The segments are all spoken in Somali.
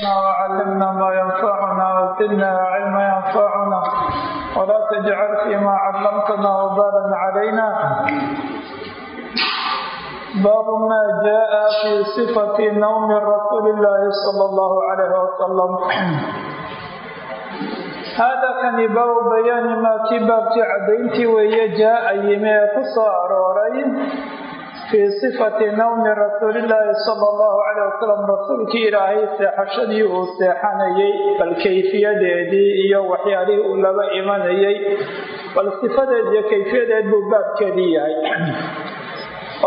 وعلمنا ما ينفعنا وزدنا علما ينفعنا ولا تجعل فيما علمتنا وبالا علينا باب ما جاء في صفة نوم رسول الله صلى الله عليه وسلم هذا كان باب بيان ما كباب عدينتي وهي جاء fii sifati nawmi rasuulillaahi sala allahu calay wasalam rasuulkii ilaahay seexashadii uu seexanayay bal kayfiyadeedii iyo waxyaalihii uu laba imanayay bal sifadeed iyo kayfiyadeed buu baabkeedii yahay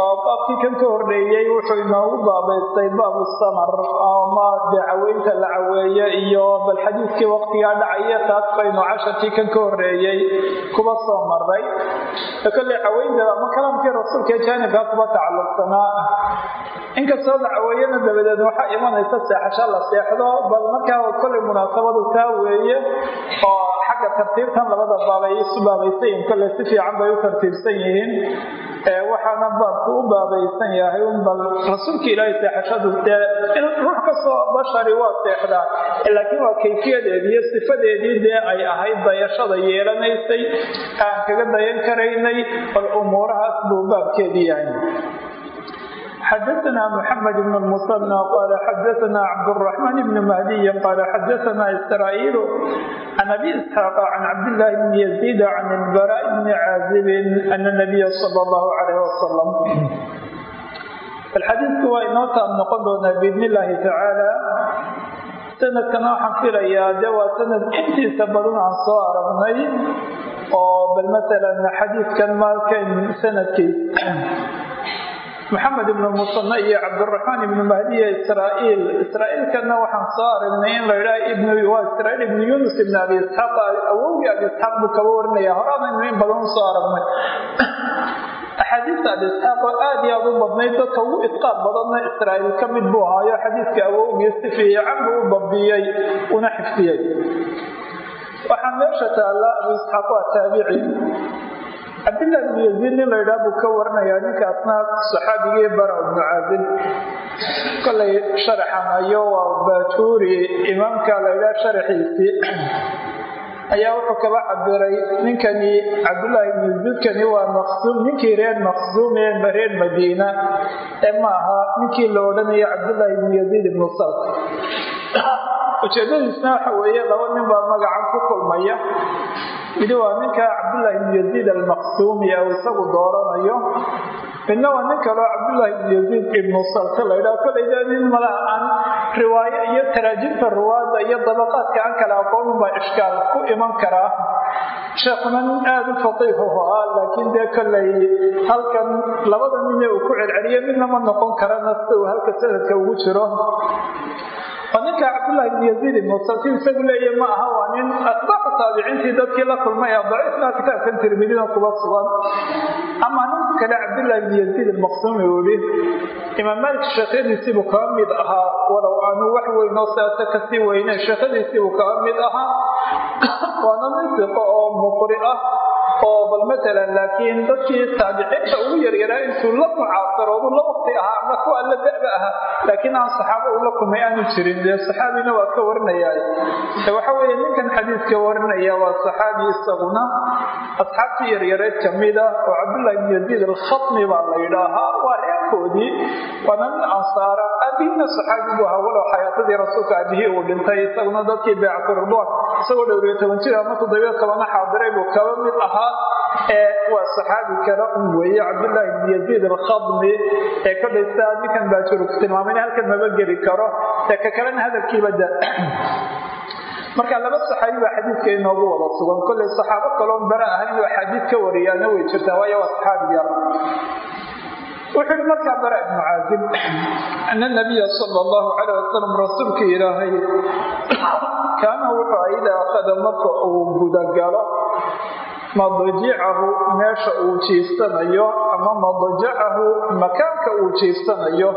oo baabkii kan ka horreeyey wuxuu inoogu baabaystay baabu samar ama dacaweynta la caweeye iyo bal xadiidkii waqtigaa dhacaya taas baynu casharkii kan ka horreeyey kuba soo maray kolley caweynta ama kalaamkii rasuulka jaanibkaa kuba tacalluqsanaa? Inkastoo la caweeyana dabadeed waxaa imanaysa seexasho la seexdo bal markaa kolley munaasabadu taa weeye oo xagga tartiibtan labada baab ay isu baabaysan yihiin. Kolley si fiican bay u tartiibsan yihiin. Waxaana baabku u baabaysan yahay un bal rasuulka ilaahay seexashadu dee ruux kastoo bashari waa seexdaa. Laakiin waa kayfiyadeedii iyo sifadeedii dee ay ahayd dayashada yeelanaysay aan kaga dayan karaynay bal umuurahaas buu baabkeedii yahay xdثna محمد بن المصنى qال xdثna cبدالرحمن بن مهدي qال xdثna إسرائيل عن أbي إسحاq عن cبدالله بن يزيد عن البراء بن عازب أن النبي صلى الله عليه وسلم xadiidku waa inoo taab noqon doonaa bidn الlahi tacaalى sanadkana waxaan filayaa de waa sanad intiisa badan aan soo aragnay oo bal maala xadiidkan maalkan sanadkiis maxamed ibnu musane iyo cabdiraxmaan ibnu mahdiya israaiil israaiilkana waxaan soo aragnay in la idhaha waa israiil ibnu yunus ibn abi isxaaq awowgii abi isxaaq buu kaba warinaya horaanaynu in badan u soo aragnay. Axaadiista abi isxaaq oo aad iyo aad u badnayd dadka ugu idqaab badanna israaiil ka mid buu ahaayo. Xadiidka awowgii si fiican u dabdiyey una xifdiyey waxaa meesha taalla abu isxaaq waa taabici cabdillahi bnu yaziid nin laydhaha buu ka waranayaa ninkaasna saxaabigii bara ibnu caazib kolay sharaxan ayo waa baajuuri imaamka laydhaha sharaxiisii ayaa wuxuu kaba cabiray ninkani cabdullaahi ibnu yaziidkani waa maqsuum ninkii reer maqsuum ee reer madiina ee ma aha ninkii la odhanayo cabdullaahi ibnu yaziid ibnu salt ujeedadiisna waxa weeye laba nin baa magacan ku kulmaya. Midi waa ninka cabdullaahi ibnu yaziid almaqsuumi ou isagu dooranayo. Midna waa nin kaleo cabdullaahi ibnu yaziid ibnu salte laydhaha kolayda nin malaha aan riwaayo iyo taraajimta ruwaada iyo dabaqaadka aan kala aqoonin baa ishkaal ku iman karaa sheekhuna nin aada u faqiihu ahaa laakiin dee kollay halkan labada nine uu ku celceliyo midna ma noqon karana sida uu halka sanadka ugu jiro ninka cabdullahi ibn yaziid ibnu salti isagu leeya ma aha waa nin atbaacu taabiciintii dadkii la kulmay ee daciifna kitaabkan tirmidina kuba sugan ama nin kale cabdullahi ibn yaziid almaqsuumi uu yihi imaam maalik sheekhadiisiibuu kaba mid ahaa walow aanu wax weynoo siaasa ka sii weyneyn sheekhadiisiibuu kaba mid ahaa. Waana nin siqo oo muqri ah oo bal matalan laakiin dadkii taabiciinta ugu yaryaraa intuu la mucaasaroodu la waqti ahaa ama kuwa la da'ba ahaa laakiin aan saxaabo ula kulmay aanu jirin. Dee saxaabina waa ka warinayaa. Waxa weeye ninkan xadiidka warinaya waa saxaabi isaguna asxaabtii yaryareed kamida oo cabdullahi ibn yaziid alkhatmi baa la yidhaahaa. Waa reerkoodii nin ansaara. Aabihina saxaabi buu ahaa walow xayaatadii rasuulka aabihii uu dhintay isaguna dadkii beecatu ridwaan isagoo dhowriyo toban jir ama toddobiyo tobana xaadiray buu kaba mid ahaa waa saxaabi kale un weeye. Cabdullaahi ibn yaziid alkhadmi ee kodhaysta ninkan baajuru ku tilmaamay in halkan maba geli karo. Ee ka kalena hadalkiiba da marka laba saxaabi baa xadiidka inoogu wada sugan. Kollay saxaabo kaloon bara ahayn oo xadiid ka wariyaana way jirtaa waayo waa saxaabi yar. Wuxuu ihi markaa bara ibnu caazib ana nabiya sala allahu calayh wasalam rasuulka ilaahay kaana wuxuu idaa akhada marka uu gudagalo madajicahu meesha uu jiifsanayo ama madajacahu makaanka uu jiifsanayo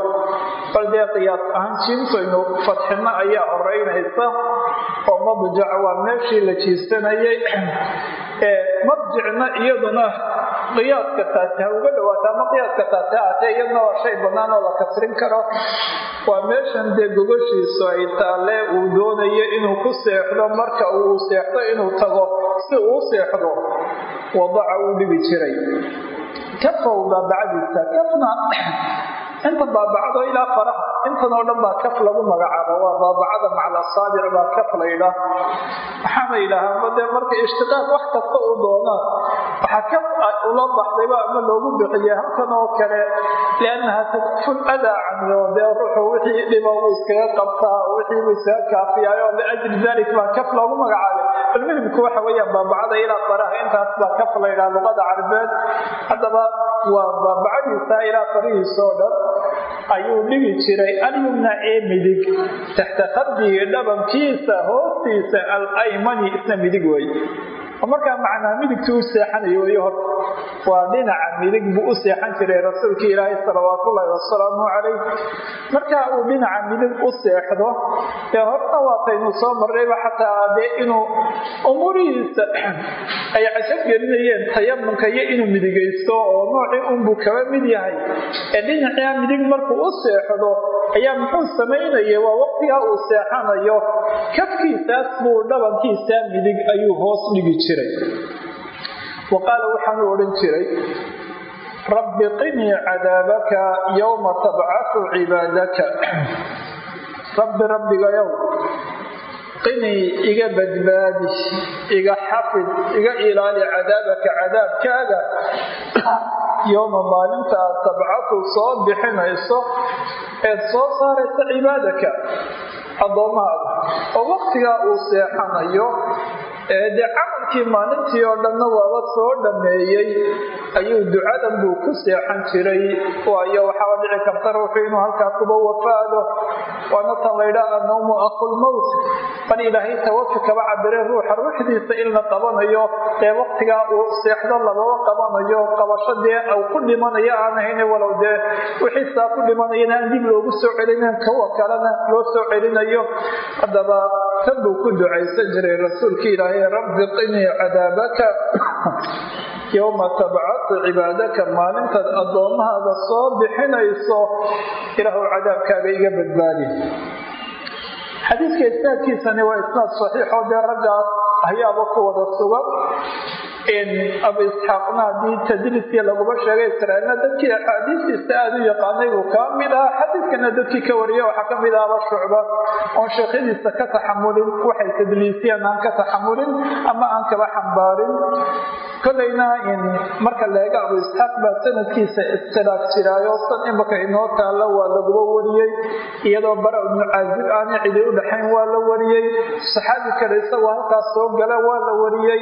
bal dee qiyaas ahaan jiintaynu fadxino ayaa horeynaysa oo madajac waa meeshii la jiifsanayay marjicna iyaduna qiyaaska taasi ha uga dhawaata ama qiyaaska taasi haatee iyadna waa shay bannaan oo la kasrin karo. Waa meeshan dee gogoshiisu ay taalle uu doonayo inuu ku seexdo marka uu seexdo inuu tago si uu seexdo wadaca uu dhigi jiray. Kafow baabacadiisa kafna inta baabacdo ilaa faraha intan oo dhan baa kaf lagu magacaabo waa baabacada macal asaabic baa kaf laydhaa waxaana yidhaahaa dee marka ishtiqaaq wax kasta uu doonaa waxaa kaf ula baxdayba ama loogu bixiye halkan oo kale liannaha tadful adaa canyo dee ruuxu wixii dhiba uu iskaga qabtaa wixii uu iskaga kaafiyaayo liajli dalik baa kaf loogu magacaabay almuhimku waxa weeyaan baabacada ilaa faraha intaas baa kaf laydhaa luqada carabeed haddaba waa baabacadiisa ilaa farihiisa oo dhan ayuu dhigi jiray alyumna ee midig taxta khaddihi dhabankiisa hoostiisa alaymani isna midig wey markaa macnaa midigtuu u seexanayo wey horta waa dhinaca midig buu u seexan jiray rasuulkii ilaahay salawaatullaahi wasalaamu calayh. Marka uu dhinaca midig u seexdo dee horta waataynu soo marrayba xataa dee inuu umuurihiisa ay cajab gelinayeen tayamunka iyo inuu midigaysto oo noocii unbuu kaba mid yahay. Ee dhinacia midig markuu u seexdo ayaa muxuu samaynaya waa waqtigaa uu seexanayo. Kafkiisaas buu dhabankiisa midig ayuu hoos dhigi jiray wa qaala waxaanu odhan jiray rabbi qinii cadaabaka yowma tabcasu cibaadaka. Rabbi rabbigayow qinii iga badbaadi iga xafid iga ilaali cadaabaka cadaabkaaga. Yowma maalinta aad tabcadu soo bixinayso eed soo saaraysa cibaadaka addoommahaaga oo waqtigaa uu seexanayo ee dee camalkii maalintii oo dhanna waaba soo dhammeeyey ayuu ducadan buu ku seexan jiray. Waayo waxaaba dhici karta ruuxu inuu halkaa kuba wafaado. Waana tan laydhaa annawmu aqulmowt bal ilaahay tawafi kaba cabire ruuxa ruuxdiisa in la qabanayo ee waqtigaa uu seexdo lababa qabanayo. Qabasho dee ku dhimanayo aan ahayn walow dee wixiisaa ku dhimanayana aan dib loogu soo celinin kuwa kalena loo soo celinayo haddaba tan buu ku ducaysan jiray rasuulka ilaahay rabbi qinii cadaabaka yowma tabcasu cibaadaka maalintaad addoommahaaga soo bixinayso ilaahu cadaabkaaga iga badbaadi. Xadiidka isnaadkiisani waa isnaad saxiixoo dee raggaas ayaaba ku wada sugan abu isxaaqna tadliiskii laguma sheegay israailna dadkii axaadiistiisa aada u yaqaanay buu kaa mid ah xadiidkana dadkii ka wariya waxaa ka mid ahaba shucba oon sheekhadiisa ka taxamulin waxay tadliisiyeen aan ka taxamulin ama aan kaba xambaarin. Kolayna marka leega abu baa sanadkiisa istilaaf jiraayo san imaka inoo taalla waa laguba wariyey iyadoo bara ibnu caazib cidi u dhaxayn waa la wariyey saxaabi kale isagoo halkaas soo gala waa la wariyey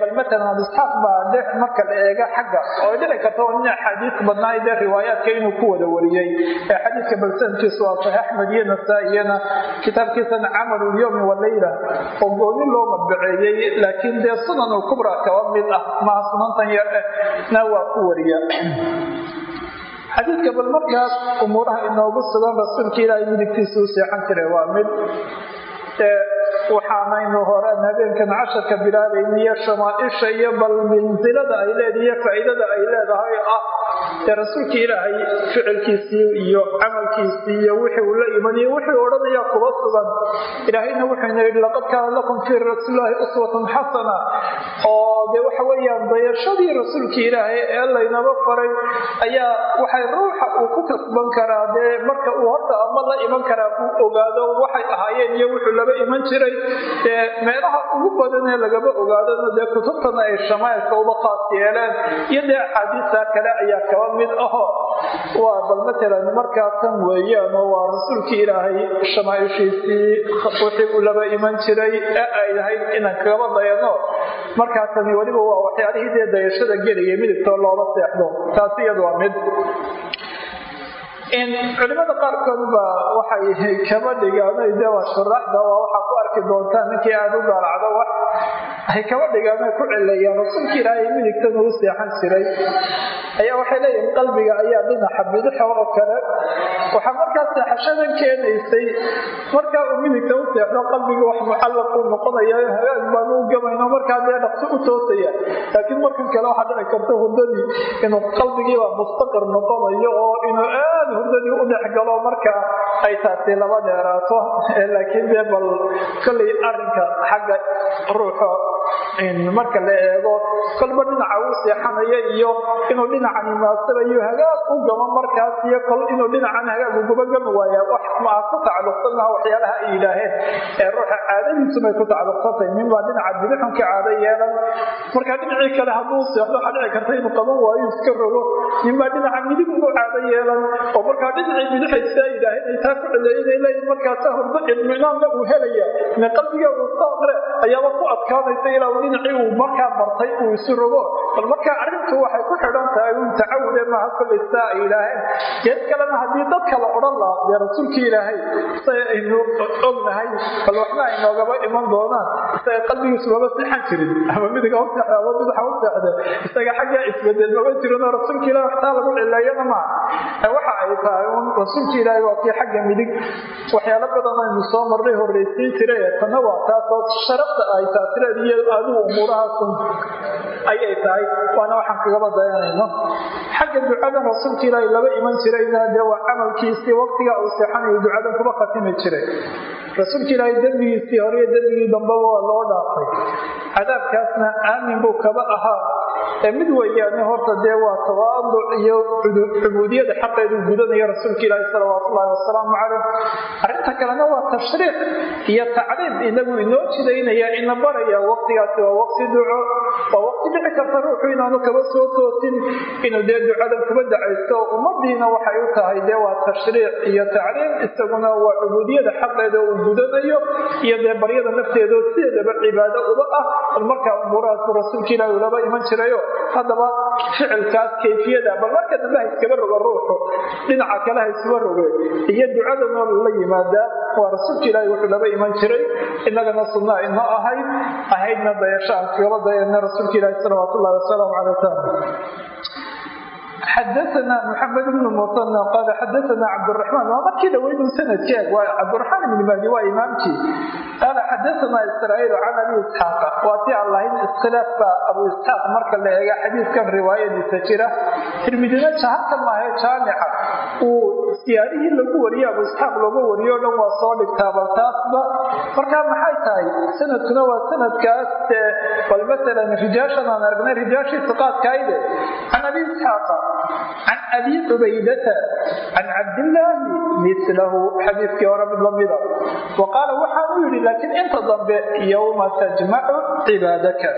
bal matalan isxaaq baa dhex marka la eega xagga oo dhici karta nin axaadiis badnaa dee riwaayaadka inuu ku wada wariyey xadiidka bal sanadkiisu waa saxiix axmed iyo nasaa-iyana kitaabkiisana camalu lyowmi waleyla oo gooni loo madbaceeyey laakiin dee sunan ulkubra kaba mid ah maha sunantan yar eh na waa ku wariya xadiidka bal markaas umuuraha inoogu sugan rasuulka ilaahay midigtiisa u seexan jiray waa mid waxaanaynu horeen habeenkan casharka bilaabayniyo shamaaisha iyo bal minsilada ay leedahay iyo faa'iidada ay leedahay ah dee rasuulka ilaahay ficilkiisii iyo camalkiisii iyo wixii uu la imaniyo wixii odhanaya kuba sugan. Ilaahayna wuxuuna yidhi laqad kaana lakum fii rasuulilaahi uswatun xasana. Oo dee waxa weeyaan dayashadii rasuulka ilaahay ee laynaba faray ayaa waxay ruuxa uu ku kasban karaa. Dee marka uu horta ama la iman karaa uu ogaado waxay ahaayeen iyo wuxuu laba iman jiray dee meelaha ugu badanee lagaba ogaadona dee kutubtana ay shamaailka uba qaas yeeleen iyo dee axaadiista kale ayaa kaba mid aho. Waa bal matalan markaa tan weeyaan oo waa rasuulkii ilaahay shamaaishiisii wixii laba iman jiray ee ay lahayd inaan kagaba dayano. Markaa tani weliba waa waxyaalihii dee dayashada gelaya midigtoo loola seexdo. Taasi iyadu waa mid culimada qaarkood baa waxay kaba dhigaan de waa waa waxaa ku arki doontaa ninkii aada u daalacdo wax ay kaba dhigaan ay ku cileeyaan rasuulka ilaahay midigtan uu seexan jiray. Ayaa waxay leeyihiin qalbiga ayaa dhinaca bidixa oo kale. Waxaa markaa seexashadan keenaysay markaa uu midigta u seexdo qalbiga wax mucallaq uu noqonaya hagaag baan u gamayno markaa dee dhaqso u toosaya laakiin markan kale waxaa dhici karta hurdadii inuu qalbigiiba mustaqir noqonayo oo inuu aad hurdadii u dhex galo marka ay taasi laba dheeraato laakiin dee bal kollay arrinka xagga ruuxa marka la eego kolba dhinaca uu seexanaya iyo inuu dhinacan munaasirayo hagaag u gamo markaas iyo kol inuu dhinacan hagaag uguba gami waaya wax maa ku tacalluqsan laha waxyaalaha ay ee ruuxa caadadiisumay ku tacalluqsantahay nin dhinaca bidixunka caado yeelan. Marka dhinacii kale hadduu seexdo waxaa dhici karta inuu qaban waayo iska rogo. Nin dhinaca midig ugu caado yeelan. Oo markaa dhinacii bidixaysaa yidhaaheen ay taa ku celeeyinay leeyihiin markaasa hurdo idminaanna uu helaya qalbiga uu saaqre ayaaba ku adkaanaysa ilaa dhinacii uu markaa bartay uu isu rogo. Bal markaa arrintu waxay ku xidhan tahay un tacawude maaha kollay saa ay yidhaaheen geed kalena haddii dadka la odhan lahaa dee rasuulkii ilaahay isaga aynu ognahay bal waxna ay noogaba iman doonaan. Isaga qalbigiisu maba seexan jirin. Ama midiga u seexda ama midaxa u seexda isaga xaggaa isbeddel maba jirinoo rasuulka ilahi waxtaa lagu cileeyana maaha waxa ay tahay un rasuulka ilaahay waa kii xagga midig. Waxyaalo badan aynu soo marnay horraysiin jiray tana waa taasoo sharafta ay taasireed iyo adigu umuurahaasun ayay tahay. Waana waxaan kagaba dayanayno xagga ducadan rasuulka ilaahay laba iman jirayna dee waa camalkiisii waqtiga uu seexanayo ducadan kuba khatimi jiray. Rasuulka ilaahay dembigiisii hore iyo dembigii dambaba waa loo dhaafay. Cadaabkaasna aamin buu kaba ahaa. Ee mid weeyaane horta dee waa tawaaduc iyo cubuudiyada xaqeedu gudanaya rasuulka ilaahi salawaatu ullahi wasalaamu caleyh arrinta kalena waa tashriic iyo tacliim inagu inoo jidaynaya ina baraya waqtigaasi waa waqti duco waa waqti dhici karta ruuxu inaanu kaba soo toosin inuu dee ducadan kuba dacaysto ummadiina waxay u tahay dee waa tashriic iyo tacliim isaguna waa cubuudiyada xaqeeda uu gudanayo iyo dee baryada nafteedo sideedaba cibaado uba ah markaa umuurahaasu rasuulka ilaahi ulaba iman jirayo haddaba ficilkaas kayfiyada bal marka dambe ha iskaba rogo ruuxu dhinaca kale ha isuba roge iyo ducadanoo la yimaadaa waa rasuulka ilaahi wuxuu laba iman jiray inagana sunnaa inoo ahayd ahaydna dayasho aan kagaba dayana rasuulka ilaahi salawaat ullahi wasalaamu calay wasalam xadaana maxamed bnu musanna qaala xadaana cabdiraxmaan waa markii dhaweynu sanadkeeg cabdiraxmaan ibni mahdi waa imaamkii qaala xadaana israa'iil can abi isxaaqa waa tii aan lahayn iskhilaaf baa abu isxaaq marka la eega xadiidkan riwaayadiisa jira tirmidina jahalka maahe jaamica uu siyaarihii lagu wariye abu isxaaq looga wariyo dhan waa soo dhigtaa bal taasba markaa maxay tahay sanadkuna waa sanadkaas bal maalan rijaashan aan aragnay rijaashii siqaadkaayde can abi can abi cubaydata can cabdillaahi milahu xadiiskii hore mid lamida wa qaala waxaanu yidhi laakiin inta dambe yowma tajmacu cibaadaka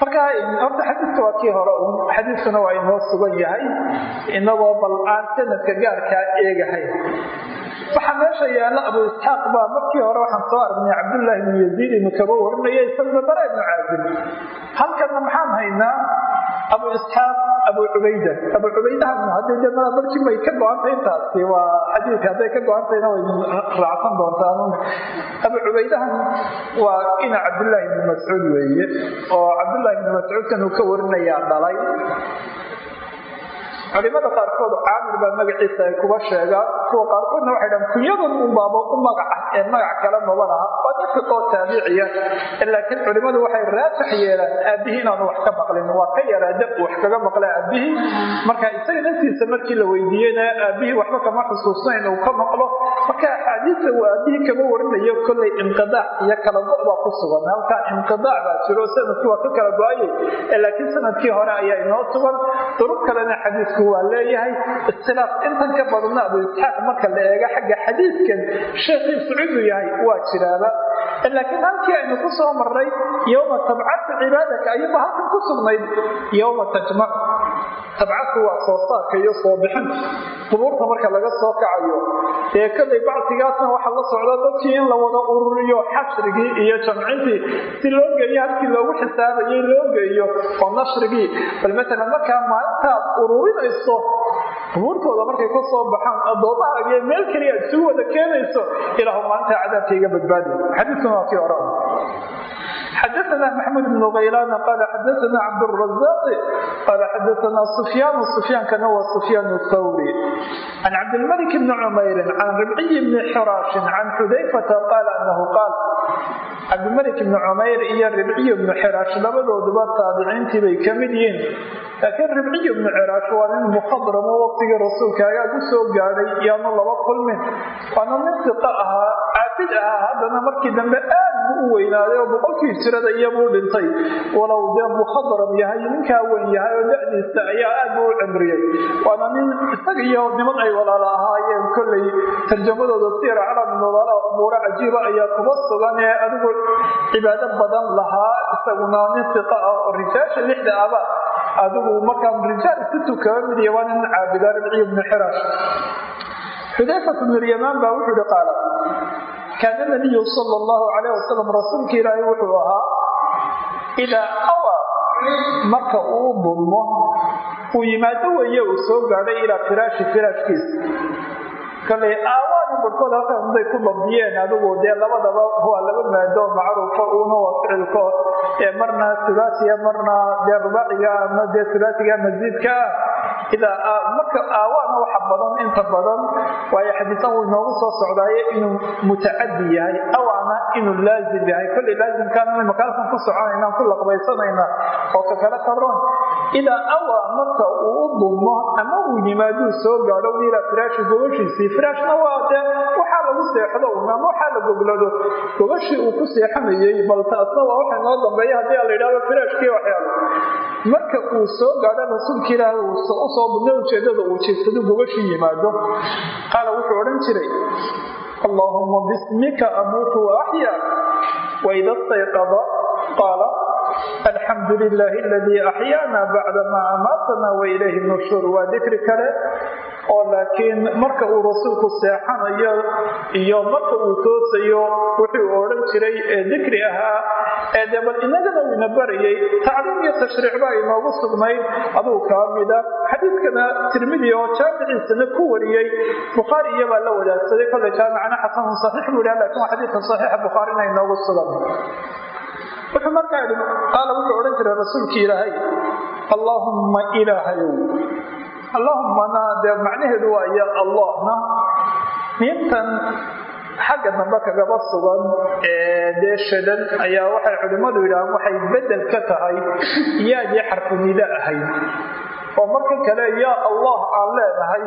marka horta xadiiska waa kii hore un xadiiskuna waa inoo sugan yahay inagoo bal aan sanadka gaarkaa eegahay. Waxaa meesha yaalla abu isxaaq baa markii hore waxaan soo aragnay cabdullaahi ibnu yaziid inu kaba warinaya isaguna bara ibnu caazim. Halkana maxaan haynaa abu isxaaq abu cubayda. Abu cubaydaha hadday de mala barkii bay ka go-antay intaasi waa xadiidka hadday ka go-antayna way raacsan doontaan abu cubaydahan waa ina cabdullaahi ibnu mascuud weeye oo cabdullaahi ibnu mascuudkan uu ka warinayaa dhalay culimada qaarkood caamir baa magaciisa ay kuba sheegaan kuwa qaarkoodna waxay dhahan kunyadan un baaba u magaca ee magac kale maba waa nin fiqoo taabiciya. Laakiin culimadu waxay raatax yeelaan aabihii inaanu wax ka maqlin waa ka yaraa dab wax kaga maqla aabihii. Marka isaga naftiisa markii la weydiiyeyna aabihii waxba kama xusuusnayn uu ka maqlo. Marka axaadiista uu aabihii kama warinayo kollay inqidaac iyo kala go' baa ku sugan. Halkaa inqidaac baa jiro sannadkii waa ka kala go'ayay. Laakiin sannadkii hore ayaa inoo sugan. Durub kalena xadiisku waa leeyahay iskhilaaf intan ka badanna abu marka la eega xagga xadiidkan. Sheekhiisu ciduu yahay waa jiraaba. Laakiin halkii aynu ku soo marray yowma tabcatu cibaadaka ayuba halkan ku sugnayd yowma tajmac tabcadku waa soo saarka iyo soo bixinta qubuurta marka laga soo kacayo ee kolay bacsigaasna waxaa la socda dadkii in la wada ururiyo xashrigii iyo jamcintii. Si loo geeyo halkii loogu xisaabayay loo geeyo oo nashrigii. Bal maalan markaa maalintaad keenayso qubuurtooda markay ka soo baxaan addoomaha iyo meel keliya ad suu wada keenayso ilaahu maalinta cadaabka iga badbaadi. Xadiikan waa kii hore xadaana maxmud bnu kaylana qaala xadaana cabdrazaq qaala xadaana sufyaanu sufyaankana waa sufyaan thawri can cabdilmalik bni cumayrin can ribciyi bni xiraashin can xudayfata qaala anahu qaal. Cabdimalik bni cumayr iyo ribciy bnu xiraash labadooduba taabiciintii bay ka mid yihiin. Laakiin ribciy bnu ciraash waa nin mukhadramo waqtigii rasuulka agaag u soo gaadhay yaanu laba kulmin waana nin ahaa caabid ahaa haddana markii dambe aad buu u weynaaday oo boqolkii jirada iyabuu dhintay. Walow dee mukhadram yahay ninkaa weyn yahay oo da'diisa ayaa aad buu u cimriyey. Waana nin isaga iyo niman ay walaala ahaayeen. Kolley tarjamadooda siira calam nobala umuuro cajiiba ayaa kuba sugan ee adigu cibaado badan lahaa. Isaguna nin ah oo rijaasha lixda aba adigu markaa rijaal situ kaga mid waa nin caabida ribciy bnu xiraash xudayfat bnu lyamaan baa wuxuu ihi qaala. Kaana nabiyu sala allahu calayh wasalam rasuulka ilaahay wuxuu ahaa idaa awa marka uu dulmo uu yimaado weeye uu soo gaadhay ilaa firaashi firaashkiisa kale aawaana barhkood halkan bay ku dabdiyeen adigu dee labadaba waa laba maado macruufa uuna waa ficilko ee marna sulaasiya marna dee rubaaciga ama dee sulaasiga masiidka ah marka aawaana waxa badan inta badan waayo xadiisan uu inoogu soo socdaaye inuu mutacadi yahay awaana inuu laazim yahay kolley laazimkaana makaalkan ku soconaynaan ku laqbaysanayna oo ka kale karoon idaa awa marka uu u dulmo ama uu yimaaduu soo gaadho ilaa firaashi gobashiisii firaashna waa dee waxaa lagu seexdo ama waxaa la goglado. Gobashii uu ku seexanayey bal taasna waa waxa noo dambeeya haddii a la yidhahdo firaashkii waxyaalo. Marka uu soo gaadho rasuulka ilaahi uu u soo dulmo ujeedada uu jeedsado gobashii yimaado. Qaala wuxuu odhan jiray allaahuma bismika amuutu wa axya waida stayqada qaala alxamdu lilaahi aladii axyaana bacdamaa amaatana wailayhi nushuur waa dikri kale oo laakiin marka uu rasuulku seexanayo iyo marka uu toosayo wuxuu odhan jiray ee dikri ahaa ee dee bal inagana uu ina barayay tacliim iyo tashriic baa inoogu sugnayd adugu kaa mida. Xadiidkana tirmidi oo jaamiciisana ku wariyey bukhaari iyabaa la wadaagsaday kolle jaamicana xasanun saxiix buu yidhaha laakiin wuxuu markaa idhi qaala wuxuu odhan jiray rasuulkii ilaahay allaahumma ilaahayow allaahumana dee macnaheedu waa ya allahna miintan xagga dambe kagaba sugan ee dee shadan ayaa waxay culimmadu yidhahaan waxay bedel ka tahay yaadii xarfunida ahayd. Oo marka kale yaa allah aan leenahay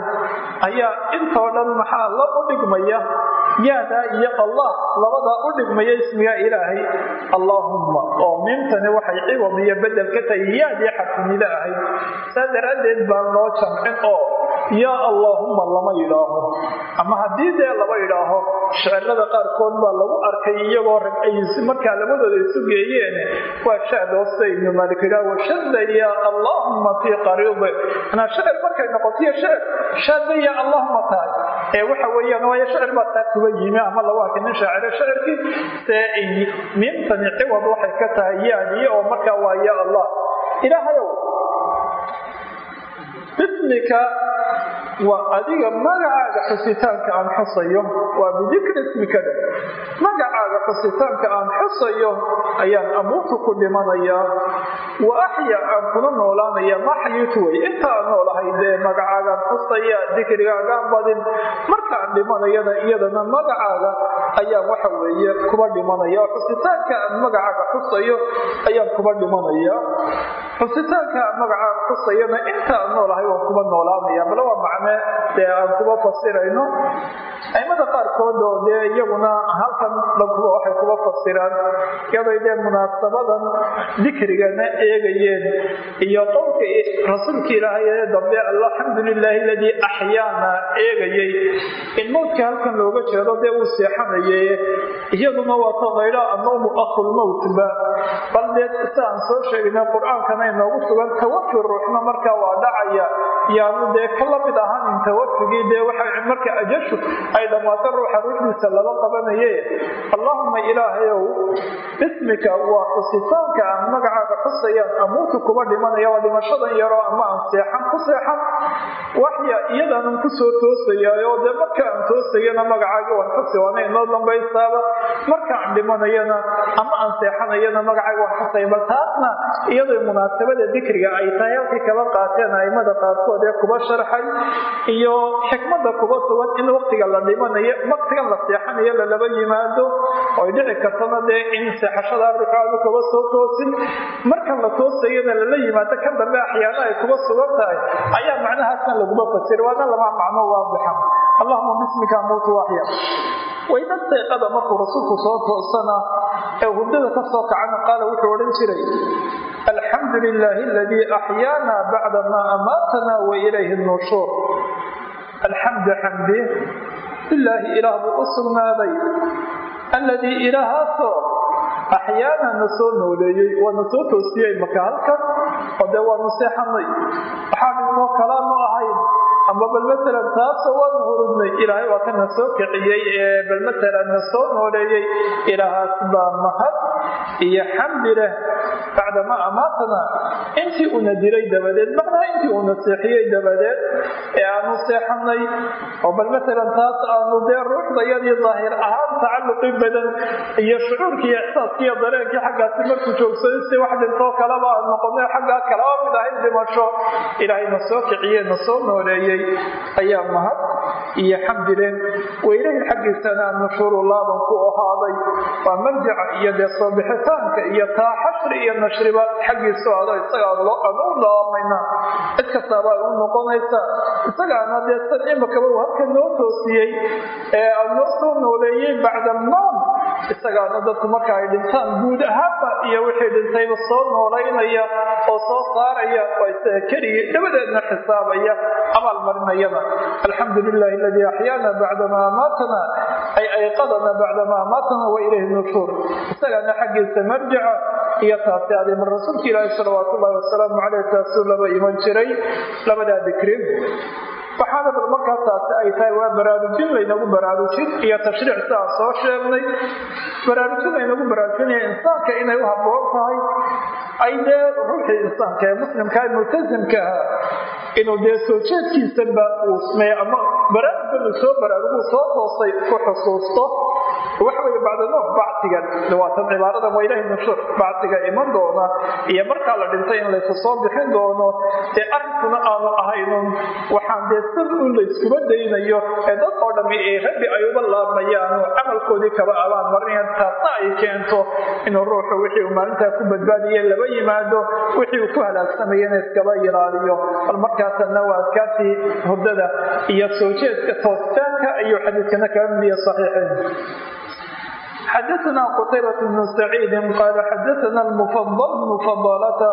ayaa intoo dhan maxaa la u dhigmaya yaadaa iyo allah labadaa u dhigmaya ismiga ilaahay. Allaahumma oo miimtani waxay ciwam iyo bedel ka tahay yaadii xarfunida ahayd saa daraaddeed baan loo jamcin oo yaa allaahumma lama yidhaaho ama haddii dee laba yidhaaho shicirada qaarkood baa lagu arkay iyagoo rag ay markaa labadooda isu geeyeen waa shaadoosta ibnu maalik yidhaah washadda yaa allaahumma fii qariidi anaa shicir markay noqotiyo shicir shaadda yaa allahuma tahay. Ee waxa weeyaan waayo shicir baa taa yimi ama lagu arkay nin shaaciro shicirkii see miimtani ciwad waxay ka tahay yaadii oo markaa waa yaa allah. Ilaahayow bismika waa adiga magacaaga xusitaanka aan xusayo waa bidikri ismikada magacaaga xusitaanka aan xusayo ayaan amuutu ku dhimanayaa wa axya aan kuna noolaanaya ma xayiitu wey intaan noolahay dee magacaagaan xusaya dikrigaagaan badin markaan dhimanayana iyadana magacaaga ayaan waxa weeye kuba dhimanaya. Xusitaanka aan magacaaga xusayo ayaan kuba dhimanaya. Xusitaanka aan magacaaga xusayana intaan noolahay waan kuba noolaanaya. Bale waa macne dee aan kuba fasirayno. Aimada qaarkood oo dee iyaguna halkan dhankuba waxay kuba fasiraan iyaday dee munaasabadan dikrigana eegayeen. Iyo qowlka rasuulka ilaahay ee dambe alxamdu lilaahi aladii axyaana eegayay in mowdka halkan looga jeedo dee uu seexanaye iyaduna waa tadaydha annowmu akhulmowtba bal dee si aan soo sheegna qur'aankana inoogu sugan tawafi ruuxna markaa waa dhacaya. Yaanu dee ka la mid ahaanin tawafigii dee waxa marka ajashu ay dhammaato ruuxa ruuxdiisa laba qabanaye allaahuma ilaahayow ismika waa xusitaanka aan magacaaga xusayaan amuutu kuba dhimanaya waa dhimashadan yaroo ama aan seexan ku seexan. Wax waxya iyadaanan ku soo toosayaayo dee marka aan toosayana magacaaga waan xasi waana inoo dambaystaaba. Marka aan dhimanayana ama aan seexanayana magacaaga waan xusay bal taasna iyadoo munaasabada dikriga ay tahay halkii kaba qaateen aimada qaarkood ee kuba sharxay iyo xikmada kuba sugan in waktiga la dhimanayo waktigan la seexanayo lalaba yimaado oy dhici kartana dee in seexashada ruuxu aanu kuba soo toosin. Marka la toosayana lala yimaado ka dambe axyaana ay kuba sugan tahay ayaa macnahaasna laguma fasir waana lama macno waadixa allahuma bismika amuutu waxya wayda seeqada markuu rasuulku soo toosana ee hurdada ka soo kacana qaala wuxuu odhan jiray alxamdu lilaahi aladii axyaana bacda maa amaatana wa ilayhi nushuur alxamdu xamdi lilaahi ilaah buu u sugnaaday alladii ilaahaasoo axyaana na soo nooleeyey waa na soo toosiyey maka halkan oo dee waanu seexanay waxaa dhintoo kalaanu ahayn ama bal matalan taasoo waanu hurudnay ilaahay waa kana soo kiciyey ee bal matalan na soo nooleeyey ilaahaas baa mahad iyo xamdi leh bacdamaa amaatana intii una dilay dabadeed macnaha intii una seexiyey dabadeed ee aanu seexanay oo bal matalan taas aanu dee ruuxdayadii daahir ahaan tacalluqi badan iyo shucuurkii iyo ixsaaskii iyo dareenkii xaggaasi markuu joogsaday si wax dhintoo kaleba aan noqonay xaggaa kalaba mid ahayd dhimasho ilaahay na soo kiciye na soo nooleeyey. Ayaa mahad iyo xamdi leh. Weylahi xaggiisana nushuuru laaban ku ahaaday. Waa marjaca iyo dee soo bixitaanka iyo taa xashri iyo nashriba xaggiisu ado isaga aan u laamayna cid kastaaba ay u noqonaysa. Isagaana dee san imakaba halka noo toosiyey ee noo soo nooleeyey bacda alnoom isagaana dadku marka ay dhintaan guud ahaanba iyo wixii dhintayba soo noolaynaya oo soo saaraya oo isaga keligii dhabadeedna xisaabaya abaal marinayana alxamdu lilahi aladii axyaana bacdamaa amaatana ay ayqadana bacdamaa amaatana wa ilayhi nushuur isagaana xaggiisa marjaca iyo taasi adimar rasuulka ilaahi salawaat ullahi wasalaamu caleyh taasuu laba iman jiray labadaa dikri waxaana bal markaa taasi ay tahay waa baraarujin laynagu baraarujin iyo tashriic si aan soo sheegnay. Baraarujin laynagu baraarujinaya insaanka inay u habboon tahay. Ay dee ruuxii insaanka ee muslimkaa multasimka ah inuu dee soo jeedkiisanba uu sameeyo ama baraarugan uu soo baraaruguu soo toosay ku xusuusto. Waxa weye bacdanoom bacsigan waatan cibaarada waa ilahi nushuur bacsiga iman doona iyo markaa la dhintay in laysu soo bixin doono. Dee arrinkuna aanu ahaynun waxaan dee sir un layskuma daynayo ee dad oo dhammi ee rabbi ay uba laabmayaan oo camalkoodii kaba abaan marinayan taasna ay keento inuu ruuxu wixii uu maalintaa ku badbaadiye laba yimaado wixii uu ku halaagsamayana iskaba ilaaliyo. Bal markaasanna waa adkaartii hurdada iyo soo jeedka toositaanka ayuu xadiidkana kaga midiya saxiixin xadaana qutaybat bnu saciidin qaala xadaana mufadl bnu fadalata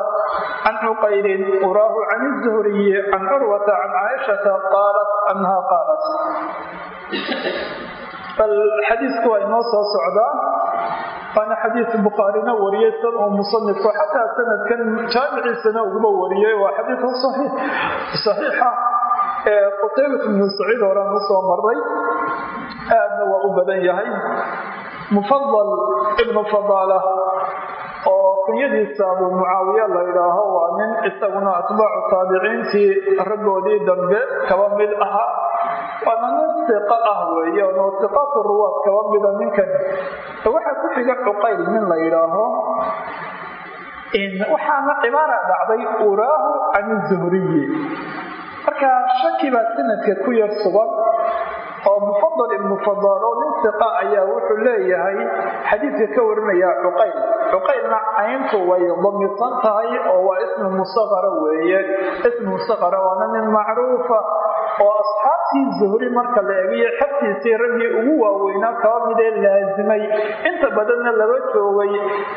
can cuqayrin uraahu can الzuhriyi can curwata can caaishata qaalat anhaa qaalat bal xadiisku waa inoo soo socdaa waana xadiis bukhaarina wariyay san oo musanifku xataa sanadkan jaamiciisana uguba wariyay waa xadiiu saxiixa qutaybat bnu saciid horeanu soo maray aadna waa u badan yahay mufadal ibnu fadaala oo kunyadiisa abu mucaawiya la yidhaaho waa nin isaguna atbaacu taabiciintii raggoodii dambe kaba mid ahaa waana nin siqa ah weeye oo siqaatu ruwaad kaba mida ninkan waxaa ku xiga cuqayl nin la yidhaaho waxaana cibaara dhacday uraahu can zuhriyi marka shaki baa sanadka ku yar sugan oo mufadal ibnu fadaal oo nin siqa ayaa wuxuu leeyahay xadiidka ka warinaya cuqayl. Cuqaylna cayntu way damisan tahay oo waa ismu musaqara weeye. Ismu musaqara waana nin macruufa oo asxaabtii zuhri marka la eegiyo xabtiisii raggii ugu waaweynaa kaba midee laasimay inta badanna laba joogay.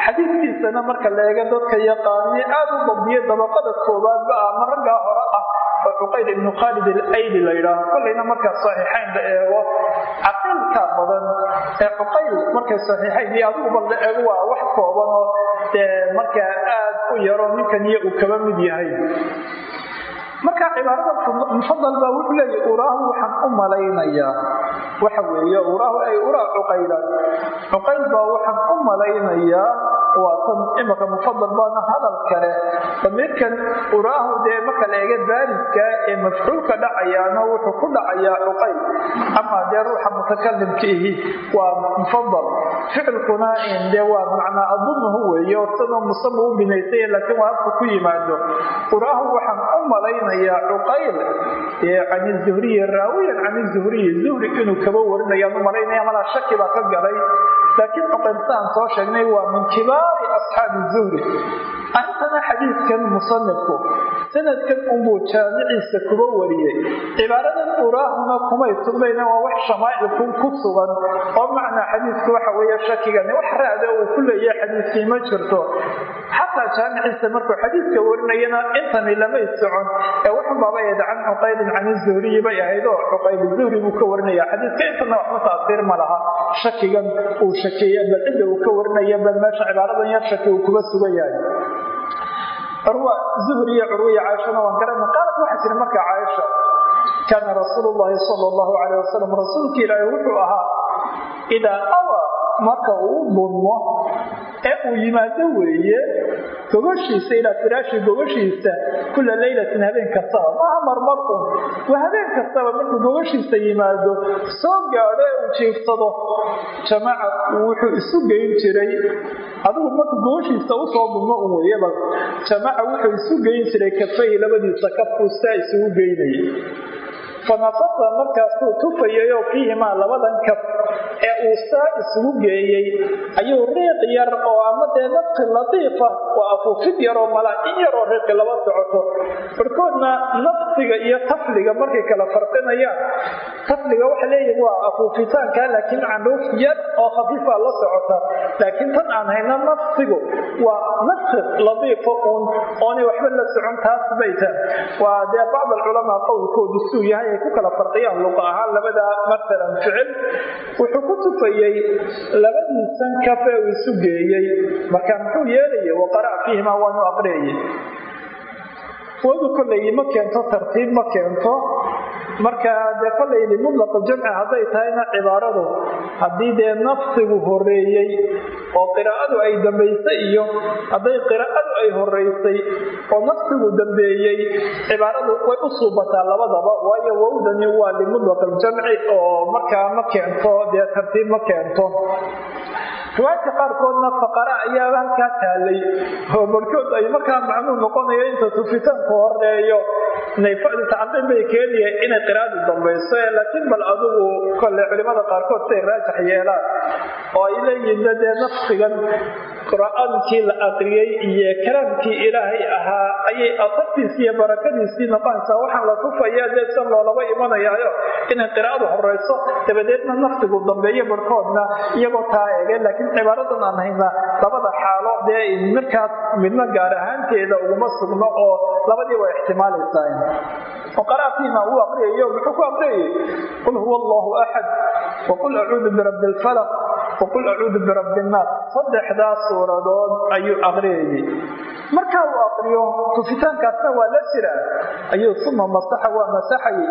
Xadiidkiisana marka la eega dadka yaqaani aad u dabdiya dabaqada koowaadba ah ma raggaa hore ah oo cuqayl ibnu khaalid alayli la yidhaaho kollayna markaa saxiixayn la eego caqiilka badan ee cuqayl markay saxiixayn iyo adiguba la eego waa wax kooban oo dee markaa aad u yaro ninkan iyo uu kaba mid yahay marka cibaarada mufadal baa wuxuu leeyahy uraahu waxaan u malaynayaa. Waxa weeye uraahu ay uraa cuqaylan cuqayl baa waxaan u malaynayaa. Waa tan imaka mufadal baana hadal kale. Damiirkan uraahu dee marka la eega ee mafcuulka dhacayaana wuxuu ku dhacayaa cuqayl. Ama dee ruuxa mutakalimka ihi waa mufadal ficilkuna dee waa macnaa adunuhu weeye oo sidoo musama u binaysay laakiin waa habka ku yimaado. Uraahu waxaan u malaynayaa cuqayl can zuhriyi raawiyan can zuhriyi zuhri inuu kaba warinayaan u malaynaya malaa shaki baa ka galay. Laakiin cuqayl saan soo sheegnay waa min kibaari asxaabi zuhri. Arrintana xadiidkan musanifku sanadkan unbuu jaamiciisa kuba wariyey. Cibaaradan uraahuna kumay sugnayna waa wax shamaa'ilku ku sugan. Oo macnaa xadiidku waxa weeye shakigani wax raada uu ku leeyahay xadiidkii ma jirto jaamiciisa markuu xadiidka warinayana intani lamay socon ee wuxunbaaba eed can cuqaylin can zuhriyi bay ahayd oo cuqayl zuhri buu ka warinaya xadiidka intana waxba taasiir ma laha. Shakigan uu shakeeye bal cidda uu ka warinaya bal meesha cibaaradan yar shaki uu kuba sugan yahay. Curwa zuhri iyo curwiya caaishana waan garana. Qaalad waxay tiri marka caaisha kaana rasuulu llahi sala allahu calayh wasalam rasuulka ilaahi wuxuu ahaa idaa awa marka uu bunmo ee uu yimaado weeye gogoshiisa ilaa firaashi gogoshiisa kula leylatin habeen kastaba maaha marmar un waa habeen kastaba markuu gogoshiisa yimaado soo gaadho ee uu jiifsado jamaaca wuxuu isu geyn jiray adigu markuu gogoshiisa u soo bunmo un weeyaba jamaaca wuxuu isu geyn jiray kafay labadiisa kafkuu saa isugu geynayay fanafasa markaasuu tufayayoo fiihimaa labadan kaf ee uu saa isugu geeyey ayuu riiq yar oo ama dee nafqi latiifa oo afuufid yaroo malaa in yaroo riiqi laba socoto. Barkoodna nafsiga iyo tafliga markay kala farqinayaan. Tafliga waxa leeyihiin waa afuufitaanka laakiin candhuuf yar oo khafiifa la socota. Laakiin tan aan hayna nafsigu waa nafqi latiifa uun oonay waxba la socon taas bayta waa dee bacd alculamaa qowlkoodu suu yahay ay ku kala farqiyaan luqa ahaan labada masalan ficil wuxuu ku tufayey labadiisan kafe uu isu geeyey marka muxuu yeelaya waqara' fiihimaa waanu aqriyayay wadu kolley ma keento tartiib ma keento. Marka dee kolleydi mudlaqa jamci hadday tahayna cibaaradu haddii dee nafsigu horeeyey oo qiraa'adu ay dambaysay iyo hadday qiraa'adu ay horeysay oo nafsigu dambeeyey cibaaradu way u suubataa labadaba. Waayo wowdani waa limudlaq aljamci oo markaa ma keento dee tartiib ma keento riwaayadka qaarkoodna faqara ayaa halkaa taalay. Oo barkood ay markaa macnuu noqonayo inta tufitaanku horeeyo tacaqin bay keenaya inay qiraadu dambayso laakiin bal adigu kole culimada qaarkood say raajax yeelaan. Oo ay leeyihiin dee nafsigan qur'aankii la aqriyey iyo kalaamkii ilaahay ahaa ayay asartiis iyo barakadiisii naqaansa waxaa la tufaya dee sa loolaba imanayaayo inay qiraa'adu horeyso. Dabadeedna nafsigu dambeeyo barhkoodna iyagoo taa eege laakiin cibaaradan aan hayna labada xaalo dee markaas midna gaar ahaanteeda uguma sugno oo labadii waa ixtimaalaysaa. Qaraatiina uu aqriyayo muxuu ku aqriyayey qul huwa allahu axad waqul acuudu birabbi alfalaq faqul acuudu birabbiinnaas saddexdaas suuradood ayuu aqriyayay markaa uu aqriyo tufitaankaasna waa la jiraa ayuu uma masaxa waa masaxayay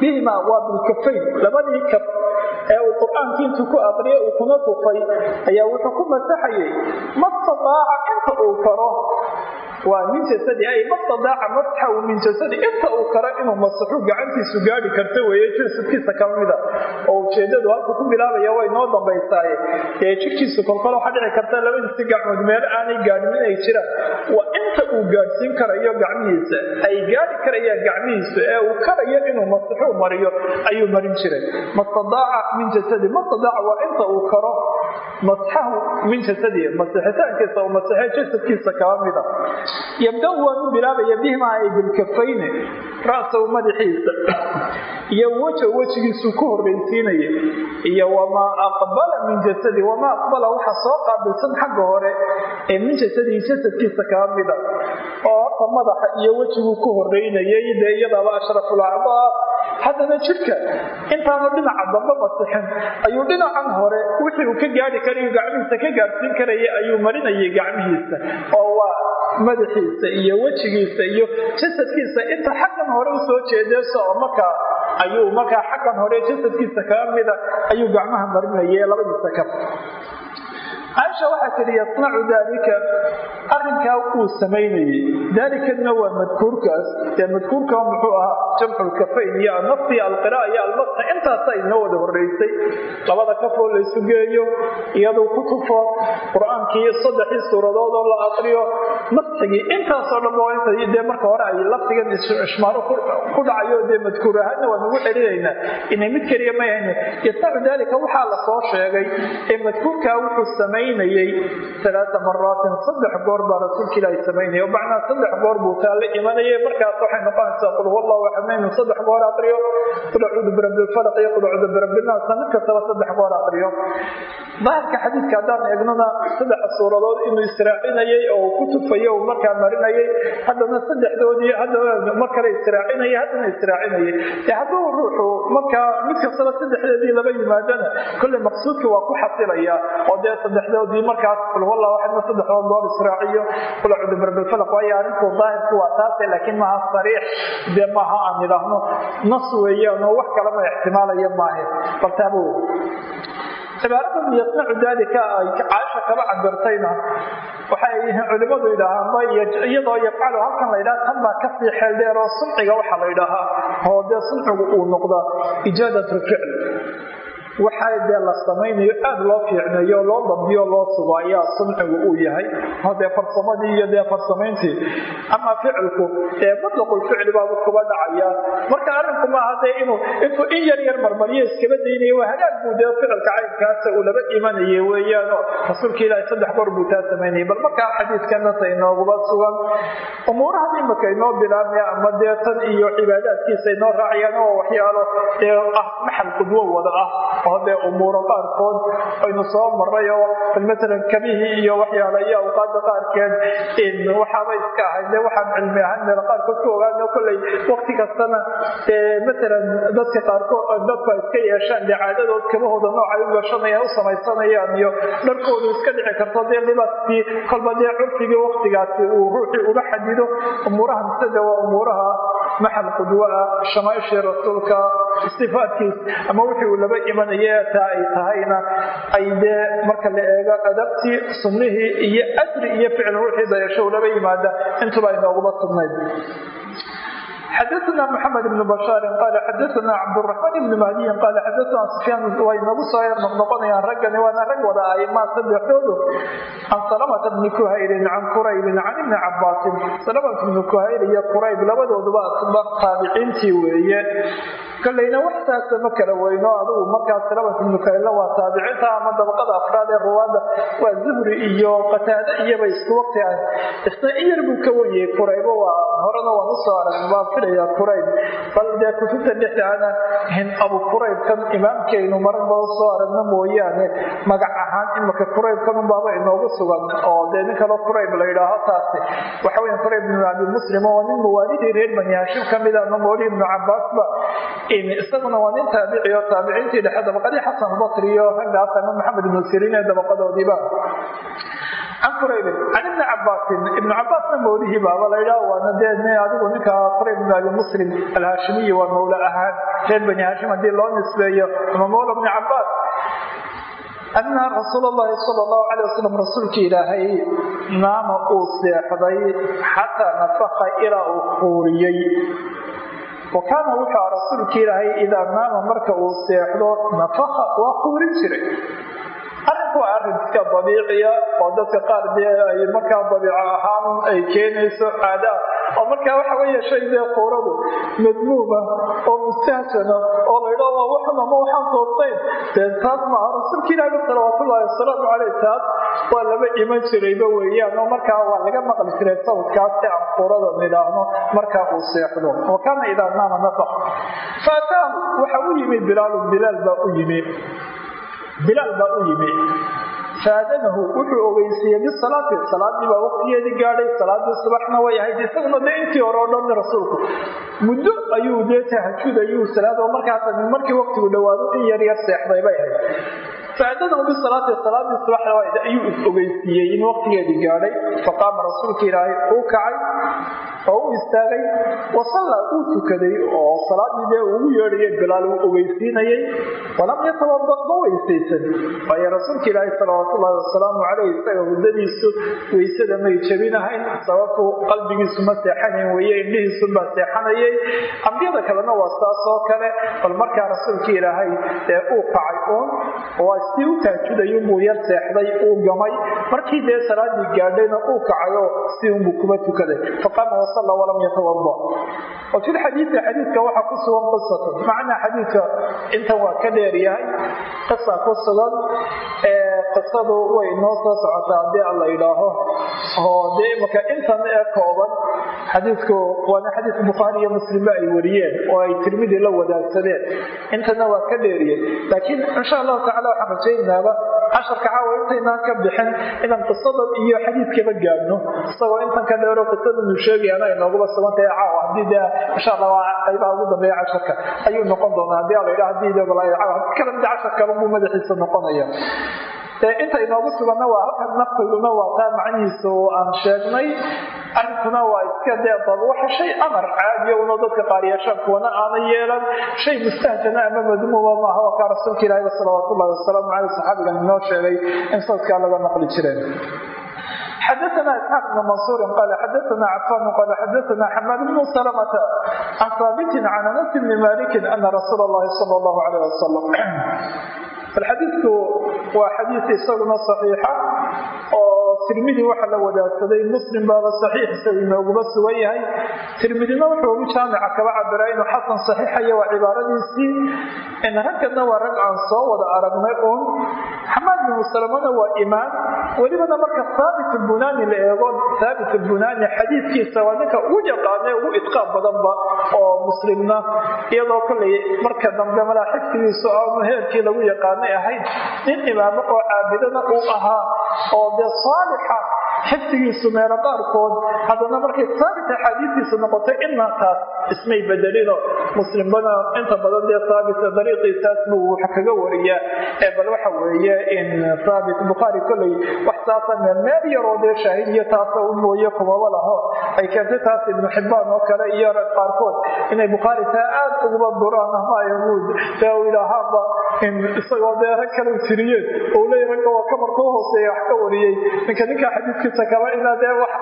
bihimaa waa bilkafayn labadii kaf ee uu qur'aankii intuu ku aqriyay uu kuna tufay ayaa wuxuu ku masaxayay mastadaaca inta uu faro waa min jasadi ay mastadaaca masxahu min jasadi inta uu karo inuu masaxu gacantiisu gaari karta weeye jasadkiisa ka mida oo ujeedadu halku ku bilaabaya way noo dambaysaaye. Ee jirkiisu kolkol waxaa dhici karta labadiisi gacmood meel aanay gaadhin inay jiraan. Waa inta uu gaadhsiin karayo gacmihiisa ay gaari karayaan gacmihiisa ee uu karayo inuu masaxuu mariyo ayuu marin jiray. Mastadaaca min jasadi mastadaaca waa inta uu karo masxahu min jasadi masixitaankiisa uu masaxee jasadkiisa kaba mida yabda waanu bilaabaya bihima ay bilkafayne ra'sahu madaxiisa iyo weja wejigiisu ku horraysiinaya iyo wamaa aqbala min jasadi wamaa aqbala waxa soo qaabilsan xagga hore ee min jasadihi jasadkiisa kaba mida oo horta madaxa iyo wejiguu ku horreynayay dee iyadaba ashraful acdaa. Haddana jidhka intaanu dhinaca dambe masixin ayuu dhinacan hore wixii uu ka gaari karayo gacmihiisa ka gaadhsiin karaya ayuu marinayay gacmihiisa oo waa madaxiisa iyo wejigiisa iyo jasadkiisa. Inta xaggan hore u soo jeedeeso oo markaa ayuu markaa xaggan hore jasadkiisa kaga mida ayuu gacmaha marinaya labadiisa kaf caaisha waxaa tidhi yasnacu daalika arrinkaa uu samaynayey daalikana waa madkuurkaas. Ee madkuurka muxuu ahaa jamculkafayn iyo annafsi alqiraa iyo almasxa intaasa inoo wada horeysay labada kafoo laysu geeyo iyaduu ku tufo qur'aankii saddexii suuradood oo la aqriyo masxigii intaasoo dhan dee marka hore ay lafdigan ishmaaro ku dhacayo dee madkuur ahaadna waa nagu celinaynaa inay mid keliya may hayne yasnacu daalika waxaa la soo sheegay ee madkuurkaa wuxuu samaynayey alaaa maraatin saddex goor baa rasuulka ilaahi samaynaya macnaa saddex goor buu taa la markaas waxay noqonaysaa qul huwa allahu axad saddex goor aqriyo qul birabbilfalaq iyo qul acuudu mid kastaba saddex goor aqriyo daahirka xadiidka haddaan eegnona saddex suuradood inuu israacinayay oo ku tufayo markaa marinayay haddana saddexdoodii haddana mar kale israacinaya haddana israacinayay. Dee hadduu ruuxu markaa mid kastaba saddexdeedii laba yimaadana kolley maqsuudkii waa ku xasilaya oo dee saddexdoodii markaas qul huwa allahu axadna saddexdood goor israaciyo. Qul acuudu birabbilfalaq waayo arrinku daahirku waa taase laakiin maaha sariix. Dee maaha aan idhaahno nas weeyaan oo wax kalama ixtimaalaya maahe. Bal taabo cibaaradan yasnacu daalika ay caaisha kaba cabirtayna waxay culimadu yidhaahaanba iyadoo yafcalu halkan la ydhaha tan baa ka sii xeel dheer oo sunciga waxaa la ydhaahaa oo dee suncigu uu noqdaa ijaadat lficl waxaa dee la samaynayo aada loo fiicneeyo loo dambiyo loo sugo ayaa suncigu uu yahay. Dee farsamadii iyo dee farsamayntii ama ficilku ee mutlaqulficli baabu kuba dhacaya. Marka arrinku maaha dee inuu intuu in yar yar marmaryo iskaba daynaya waa hagaag buu dee ficilka caynkaasa uu laba imanaya weeyaano. Rasuulka ilaahi saddex goor buu taa samaynayay bal markaa xadiidkanasa inooguba sugan. Umuurahan imika inoo bilaabmaya ama dee tan iyo cibaadaadkiisa inoo raacayaan oo waxyaalo ee ah maxal qudwo wada ah oo dee umuuro qaarkood aynu soo maray oo maalan kabihii iyo waxyaala iyo awqaada qaarkeed waxaaba iska ahayd waxaan cilmi ahaan meel qaarkood ku ogaano kolley waqti kastana maalan dadka qaarkood dadku iska yeeshaan dee caadadood kabahooda noocay u gashanayaan u samaysanayaan iyo dharkoodu iska dhici karto dee libaaskii kolba dee curfigii waqtigaasi uu ruuxii uga xadido. Umuuraha misede waa umuuraha maxal qudwa-a shamaaishii rasuulka sifaadkiis ama wixii uu laba imanaya taa ay tahayna ay dee marka la eego adabtii sunnihii iyo ajri iyo ficil ruuxii dayasho laba yimaada intuba inooguma sugnayd. Xadaana mxamed bn bashaari qaala xadaana cabduraxmaan ibni mahdiyin qaala xadaana sufyaan way nagu soo yar noqnoqonayaan raggani waana rag wada aima saddexdoodu can salamata bni kuhaylin can quraybin can ibni cabaasin salamata bni kuhayl iyo qurayb labadooduba taabiciintii weeye kolleyna wax saasa ma kala weyno adugu markaas salamata bni kuhaylna waa taabiciinta ama dabaqada afraad ee ruwaada waa zuhri iyo qataade iyaba isku waqti ah. Isna in yar buu ka weyey quraybo waa horena waan u soo arag filaya qurayb. Bal dee kutubta dhexdaana hin abu quraybkan imaamkaynu maragba u soo aragno mooyaane magac ahaan imika quraybkan unbaaba inoogu sugan oo dee nin kaloo qurayb la yidhaaho taasi. Waxa weya qurayb ibnu abi muslim oo nin mawaalidii reer bani haashim ka mida ama mawli ibnu cabaasba isaguna waa nin taabici taabiciintii dhexe dabaqadii xasan basri iyo maxamed ibnu siriin dabaqadoodiiba can quraybin can ibni cabaasin ibnu cabaasna mawlihii baaba laydhaa waana dee adigu ninka qurayb abi muslim alhaashimiyi waa mawla ahaan reer bani haashim haddii loo nisbeeyo ama mawla bni cabaas ana rasuul allahi sala allahu calay wasalam rasuulkii ilaahay naama uu seexday xataa nafaka ilaa uu quuriyey wa wuxuu a rasuulkii ilaahay idaa naama marka uu seexdo nafaka waa quurin jiray arrinku waa arrin iska dabiiciya oo dadka qaar dee markaa dabiico ahaan ay keenayso caada. Oo markaa waxa weeye shay dee quuradu madmuuma oo mustahsana oo laydha waa waxun ama waxaan toosayn dee taas maaha rasuulka ilaahi salawaatullahi wasalaamu caleyh taas waa laba iman jirayba weeyaan oo markaa waa laga maqli jiray sawdkaas si aan quurada nidhaahno markaa uu seexdo. Wa kaana idaa nafaq faataahu waxa u yimi bilaalun bilaal baa u yimi bilaal baa u yimi. Faadanahu wuxuu ogeysiiyey bisalaati salaadii baa waqtigeedii gaadhay salaadii subaxna way ahayd isaguna de intii hore oo dhan rasuulku. Muddo ayuu dee tahajud ayuu salaad oo markaas markii waqtigu dhawaado in yar yar seexday bay ahayd faadanahu bisalaati salaadii subaxda ayuu is ogeysiiyey in waqtigeedii gaadhay faqaama rasuulka ilaahay uu kacay oo u istaagay wasallaa uu tukaday oo salaadii dee ugu yeedhayay bilaal uu ogeysiinayay walam yatabada ma weysaysan waayo rasuulka ilaahay salawaatullaahi wasalaamu caleyh isaga huddadiisu weysada may jebinahayn sababtu qalbigiisu ma seexanayn weeye indhihiisunbaa seexanayay ambiyada kalena waa saas oo kale bal markaa rasuulka ilaahay dee uu kacay uun sii u taajudayunbuu yar seexday uu gamay. Markii dee salaadii gaadhayna uu kacayoo si unbuu kuma tukaday. Faqaama wasalla walam yatawada wa fi lxadiidi xadiidka waxaa ku sugan qisatun. Macnaa xadiidka intan waa ka dheer yahay qisa ku sugan qisadu way inoo soo socotaa haddii alla yidhaaho. Oo dee imaka intan ee kooban xadiidku waana xadiis bukhaari iyo muslimba ay wariyeen oo ay tirmidi la wadaagsadeen intana waa ka dheeriyey laakiin insha allahu tacala waxaan rajaynaaba casharka caawa intaynaan ka bixin inaan qisadan iyo xadiidkaba gaadhno. Isagoo intan ka dheero qisadanu sheegayana ay nooguba sugantahay caawa. Haddii dee insha allah waa qaybaha ugu dambeeya casharka. Ayuu noqon doonaa. Haddii alla yidhaha haddii dee balaa caawa. Kala mid casharkaba buu madaxiisa noqonaya inta inoogu suganna waa halkan naftiguna waa taa macnihiisu aan sheegnay arrinkuna waa iska dee dab waxa shay amar caadiya una dadka qaariyashaan kuwana aana yeelan shay mustahjana ama madmuuma maaha waa kaa rasuulka ilaahi salawaatullahi wasalaamu caleyh saxaabigan inoo sheegay in sadkaa laga naqli jireen xdثna isxاaq بن maنصوr qal xadثna cafan qal xadثna xmad بن سلمة عن ثاaبت عن أنس بن مالك أن رsuul الlahi صلى الله عليه bal xadiidku waa xadiid isaguna saxiixa oo tirmidi waxa la wadaagsaday muslim baaba saxiixisa inooguba sugan yahay tirmidina wuxuu ugu jaamica kaba cabira inuu xasan saxiixaya waa cibaaradiisii ragkadna waa rag aan soo wada aragnay un xamaad binu salamana waa imaam welibana marka haabit lbunaani la eego haabit lbunaani xadiidkiisa waa ninka ugu yaqaanay ugu idqaab badanba oo muslimna iyadoo kolay marka dambe malaaxigtigiisu heerkii lagu yaqaan yaqaanay ahayd nin imaamo oo caabidana uu ahaa oo dee saalixa xifdigiisu meelo qaarkood haddana markay haabit axaadiistiisa noqotay inaa taas ismay bedelino. Muslimbana inta badan dee haabita dariiqiisaas buu wax kaga wariyaa. Bal waxa weeye in haabit bukhaari koley wax saasa meel yaroo dee shaahid iyo taasa u mooye kumaba laho. Ay keentay taas ibnu xibbaan oo kale iyo qaarkood. Inay bukhaari taa aad uguba duraan ama yahuud dee u idhaahaanba in isagoo dee rag tiriyeen. Ou leeya ragga waa kamarka u hooseeya wax ka wariyey. Ninka ninkaa xadiidkiisa kaba inaa dee wax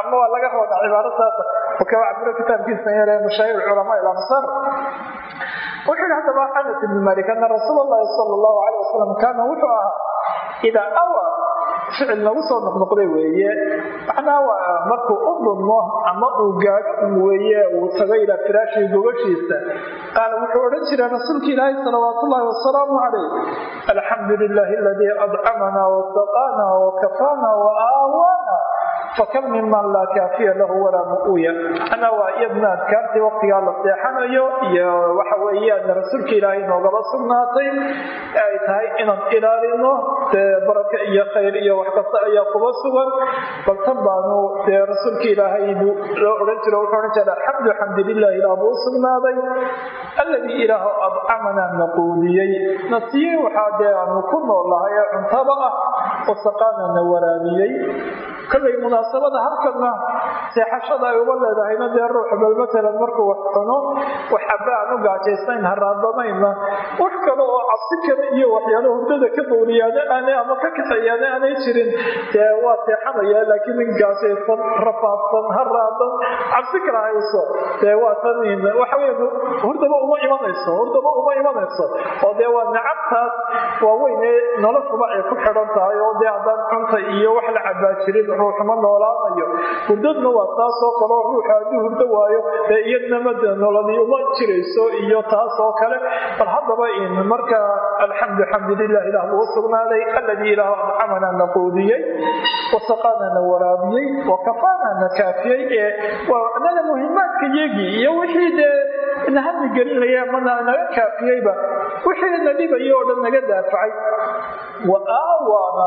ama waa laga rooda cibaaro saasa kaba cabiro kitaabkiisa yare mashaahir culamaa ilamsar wuxuu yihi haddaba anas ibni malik ana rasuul allahi sala allahu calay wasalam kaana wuxuu ahaa idaa awa ficil nagu soo noqnoqday weeye macnaha waa markuu u dhunmo ama uu gaadho weeye uu tago ilaa firaashii gogashiisa qaala wuxuu odhan jiray rasuulka ilaahi salawaat ullahi wasalaamu calayh alxamdu lilahi aladii adcamana wasaqaana wakafaana waawaana fakam miman laa kaafiya lahu walaa mu'uya ana waa iyadna adkaartii waqtigaa la seexanayo iyo waxa weeyaan rasuulka ilaahay noogaba sugnaatay ay tahay inaan ilaalino dee baraka iyo khayr iyo wax kasta ayaa kuba sugan bal tan baanu dee rasuulka ilaahay loo odhan jiro wuxuu odhan jira alxamdu xamdu lilah ilaah buu u sugnaaday alladii ilaahu adcamanaa na quudiyey na siiyey waxaa dee aanu ku noolahay ee cuntaba ah wasaqaana na waraabiyey. Kollay munaasabada halkana seexashada ay uga leedahayna dee ruux bal matalan markuu wax cuno wax aba aan u gaajaysayn haraadamayna wax kale oo cabsi iyo waxyaalo hurdada ka dowriyaane aanay ama ka kaxeeyaane aanay jirin dee waa seexanaya laakiin nin gaajaysan rafaadsan haraadan cabsi kala hayso. Dee waa tan waxa wey hurdaba uma imanayso hurdaba uma imanayso. Oo dee waa nacabtaas waaweyne noloshuba ay ku xidhan tahay oo dee haddaan cunta iyo wax la cabaa jirin ruuxuma noolaanayo. Hurdadna waa taasoo kaleo ruuxa hadduu hurdo waayo dee iyadnama de nololi uma jirayso iyo taas oo kale. Bal haddaba marka alxamdu xamdulilah ilah buu sugnaaday alladii ilaah adcamana na quudiyey wasaqaana na waraabiyey wakafaana na kaafiyey ee anaga muhimaadka yagii iyo wixii dee nahami gelinaya mana naga kaafiyeyba. Wixii na dhibayo oo dhan naga daafacay. Wa aawaana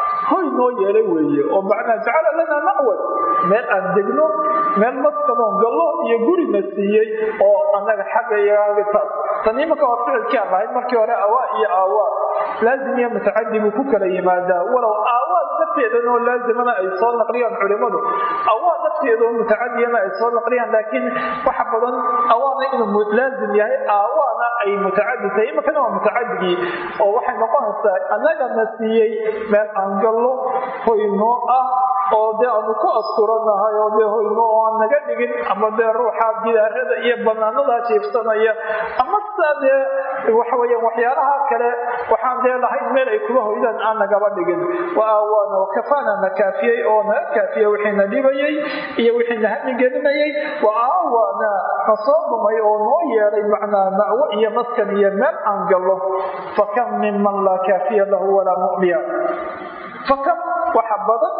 hoy noo yeelay weeye oo macnaa jacala lanaa ma'wad meel aan degno meel maskanoon gallo iyo gurina siiyey oo annaga xagga iyagitaas tan imanka waa ficilkii aan lahayd markii hore awaa iyo aawaa laazim iyo mutacadi buu ku kala yimaadaa walow aawaad nafteedan oo laazimana ay soo naqliyaan culimadu. Awaad nafteeda oo mutacadiyana ay soo naqliyaan. Laakiin waxa badan awaana inuu laazim yahay aawaana ay mutacadi tahay imakana waa mutacadigii oo waxay noqonaysaa annagana siiyey meel aan gallo hoynoo ah oo dee aanu ku asturanahay oo dee hoyno oo aan naga dhigin ama dee ruuxa gidaarada iyo banaanadaa jiifsanaya ama sidaa dee waxaweeyaan waxyaalaha kale waxaan dee lahayn meel ay kuga hoydaan aan nagaba dhigin. Wa aawaana wakafaana na kaafiyey oo naga kaafiya wixiina dhibayey iyo wixiina hamigelinayay wa aawaana na soo dhumay oo noo yeelay macnaa ma'wo iyo maskan iyo meel aan gallo. Fakam minman laa kaafiya lahu walaa mu'miya fakam waxa badan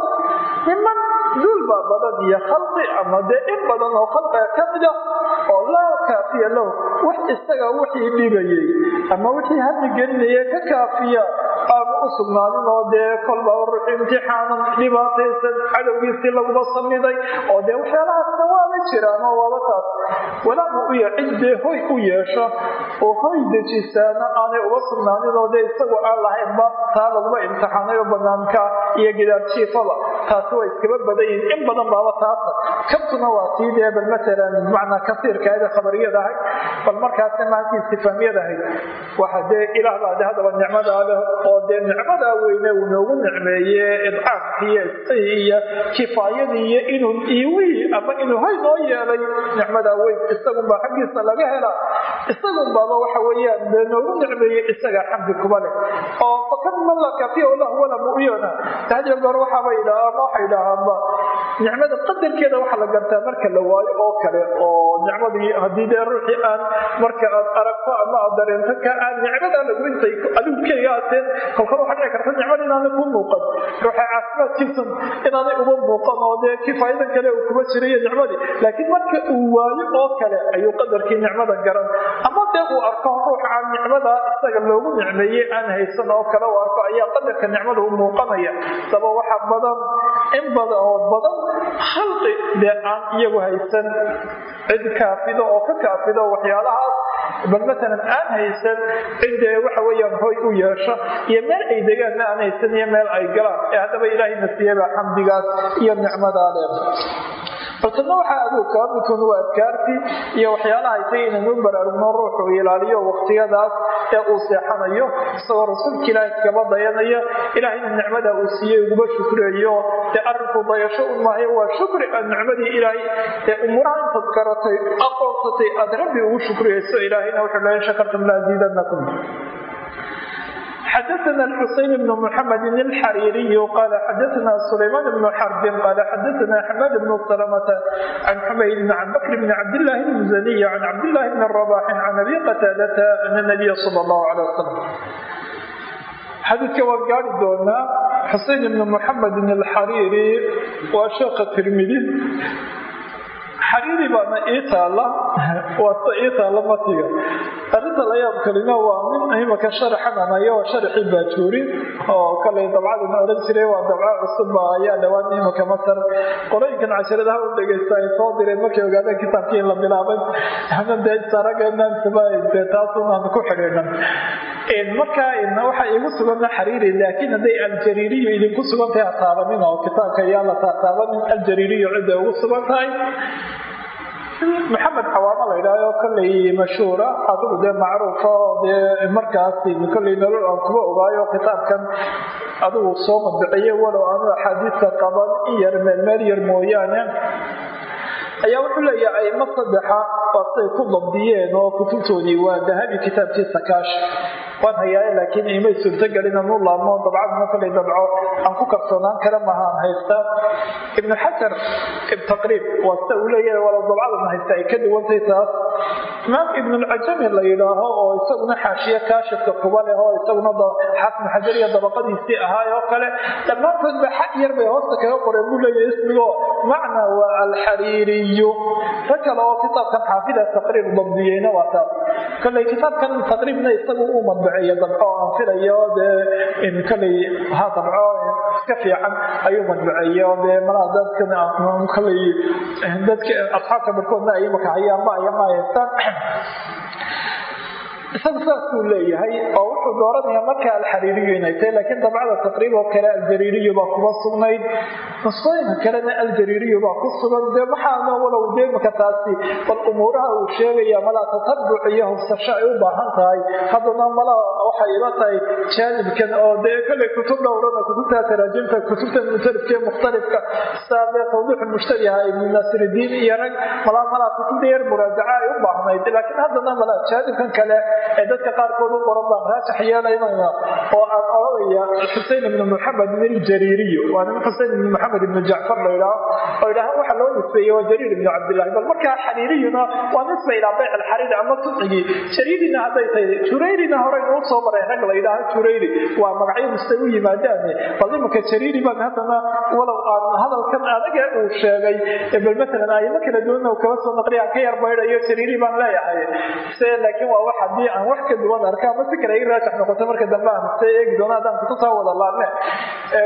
miman duul baa badan iyo khalqi ama dee in badan oo khalqiga ka mida oo laa kaafiya lahu wax isaga wixii dhibayey ama wixii hami gelinaya ka kaafiya u sugnaanin oo dee kolba ruux imtixaanan dhibaataysan cadowgiisii laguma samiday oo dee waxyaalahaasna waaba jiraan oo waaba taas. Walaamu u ya cid dee hoy u yeesho oo hoy dejisaana aanay uga sugnaanin oo dee isagu aan lahaynba taa laguma imtixaanay oo banaanka iyo gidaar jiifaba taasi waa iskaba badan yihiin in badan baaba taasa kabtuna waa tii dee bal matalan bimacnaa kasiirkaada khabariyad ahay bal markaasna maantii istifaamiyad ahayd waxa dee ilaah baa de haddaba nicmadaa leh oo dee nicmadaa weyne uu noogu nicmeeye idcaamkii iyo isqii iyo kifaayadii iyo inuu iiwii ama inuu hay noo yeelay nicmadaa weyn. Isagunbaa xaggiisa laga helaa. Isagunbaaba waxa weeyaan dee noogu nicmeeye isagaa xamdi kuba leh. Oo fakad mallaka fi lahu wala mu'yana hadiyo goor waxaaba yidhaha ama waxa yidhaahaanba nicmada qadarkeeda waxaa la gartaa marka la waayo oo kale oo nicmadii haddii dee ruuxii aan marka aad aragto ama aad dareento ka aan nicmadaa lagu intay adigu keliga ateen kolkor waxaa dhici karta nicmada inaanay ku muuqan. Ruuxa caafimaadkiisan inaanay uga muuqan oo dee kifaayadan kale uu kuma jirayo nicmadii. Laakiin marka uu waayo oo kale ayuu qadarkii nicmada garan. Ama dee uu arko ruuxa aan nicmada isaga loogu nicmeeyey aan haysan oo kale uu arko ayaa qadarka nicmada u muuqanaya. Saba waxa badan in badan oo badan khalqi dee aan iyagu haysan cid kaafido oo ka kaafido waxyaalahaas bal matalan aan haysan cidee waxa weeyaan hoy u yeesho iyo meel ay degaanna aan haysan iyo meel ay galaan. Ee haddaba ilaahayna siiyaba xamdigaas iyo nicmadaa leer baltana waxaa aduu kaa midkun waa adkaartii iyo waxyaalaha isay inanu baraarugno ruuxu ilaaliyo waqtiyadaas ee uu seexanayo isagoo rasuulka ilaahay kaba dayanaya ilaahayna nicmada uu siiyey uguba shukreeyo. Dee arrinku dayasho un maayo waa shukri nicmadii ilaahay ee umuraha intaad garatay aqoonsatay aad rabbi ugu shukriyayso ilaahayna wuxuu lain shakartum laaziidanakum xadaana xuseyn bn muxamedin alxariiriyu qaala xadaana sulaymaan bnu xarbin qaala xadaana axmed bnu salamata can xumaydin can bakr bni cabdillaahi lmusaniy can cabdillaahi bni rabaxin can abi qataadata ana nabiya sala allahu calay wasalam xadiidka waan gaari doonaa xuseyn ibnu muxamedin alxariiri waa sheekha tirmidi xariiri baana ii taalla? Waase ii taalla matiga arrinta la yaab kalina waa min imaka sharaxananayo oo sharaxii baajuuri oo kalay dabcadan odhan jiray waa dabco cusubba ayaa dhowaan imaka masar qorooyinkan casharadaha u dhegaysta ay soo direen markay ogaadeen kitaabkii in la bilaabay taasunaan ku xidhiidhan marka waxaa iigu sugana xariiri laakiin hadday aljariiriyu idinku sugan tahay ha oo kitaabka ayaa la taataabanin aljariiriyu cidday ugu sugan tahay maxamed xawaamo la yidhahyo kollay mashhuura adigu dee macruufa dee markaas kollay nolol aan kuba ogaayo kitaabkan adigu soo madbiciye walow aanu axaadiista qaban in yar meelmeel yar mooyaane ayaa wuxuu leeyahay aimo saddexa baasay ku dabdiyeen oo kutubtoodii waa dahabi kitaabkiisa kaash. Waan hayaaye laakiin imay suurtagelin anu laabmo dabcaduna kolay dabco aan ku kalsoonaan kara mahaan haysta. Ibnu xajar taqriib waa sida uu leeyahay walow dabcadan haysta ay ka duwantay taas. Imaam ibnulcajami la yidhaaho oo isaguna xaashiye kaashifka kuba oo isaguna xaafid xajar dabaqadiisii ahaay oo kale dhammaantoodba xaq yar bay hoosta kaga qoreen buu leeyahay ismigo macna waa alxariiriyu ta kale oo kitaabkan xaafida taqriib dabdiyeyna waa taas kolay kitaabkan taqriibna isagu uu madbaceeya dabco aan filayo dee kolay ha dabco iska fiican ayuu madbaceeya oo dee malaha dadkan kolay dadka asxaabta barkoodna ay imaka hayaanba ayama haystaan saasuu leeyahay oo wuxuu dooranaya markaa alxariiriyu inay tahay laakiin dabcada taqriib oo kale aljariiriyu baa kuma sugnayd. Nusqooyinka kalena aljariiriyu baa ku sugan. Dee maxaana walow dee imaka taasi bal umuuraha uu sheegaya malaa tatabuc iyo hubsasho ay u baahan tahay. Haddana malaa waxay ila tahay jaanibkan oo dee kale kutub dhowrana kutubta taraajimta kutubta mutalifka ee mukhtalifka saa dee tawdiixu mushtabiha ibnu naasiridiin iyo rag malaa malaa kutubda yar muraajaca ay u baahnayd. Laakiin haddana malaa jaanibkan kale ee dadka qaarkood u qoran baan raajax yeelaynaya oo aan odhanaya xusein ibnu maxamed min jariiriyo waa nin xusein ibnu maxamed ibnu jacfar la idhaaho oo idhaaha waxa loo nisbeeyey waa jariir ibnu cabdillahi bal markaa xariiriyuna waa nisba ilaa bayc alxariiri ama suncigii jariirina hadday tahay jurayrina horeynu u soo maray rag la yidhaaho jurayri. Waa magacyo mustay u yimaadaane bal imanka jariiri baan haddana walow aan hadalkan adaga uu sheegay bal matalan ayimo kala duwanna kaba soo naqliya ka yar baydhayo jariiri baan leeyahay. Se laakiin waa wax haddii aan wax ka duwan arka ama si kale raajax noqoto marka dambe aan se eegi doono haddaan kutubtaa wada laadne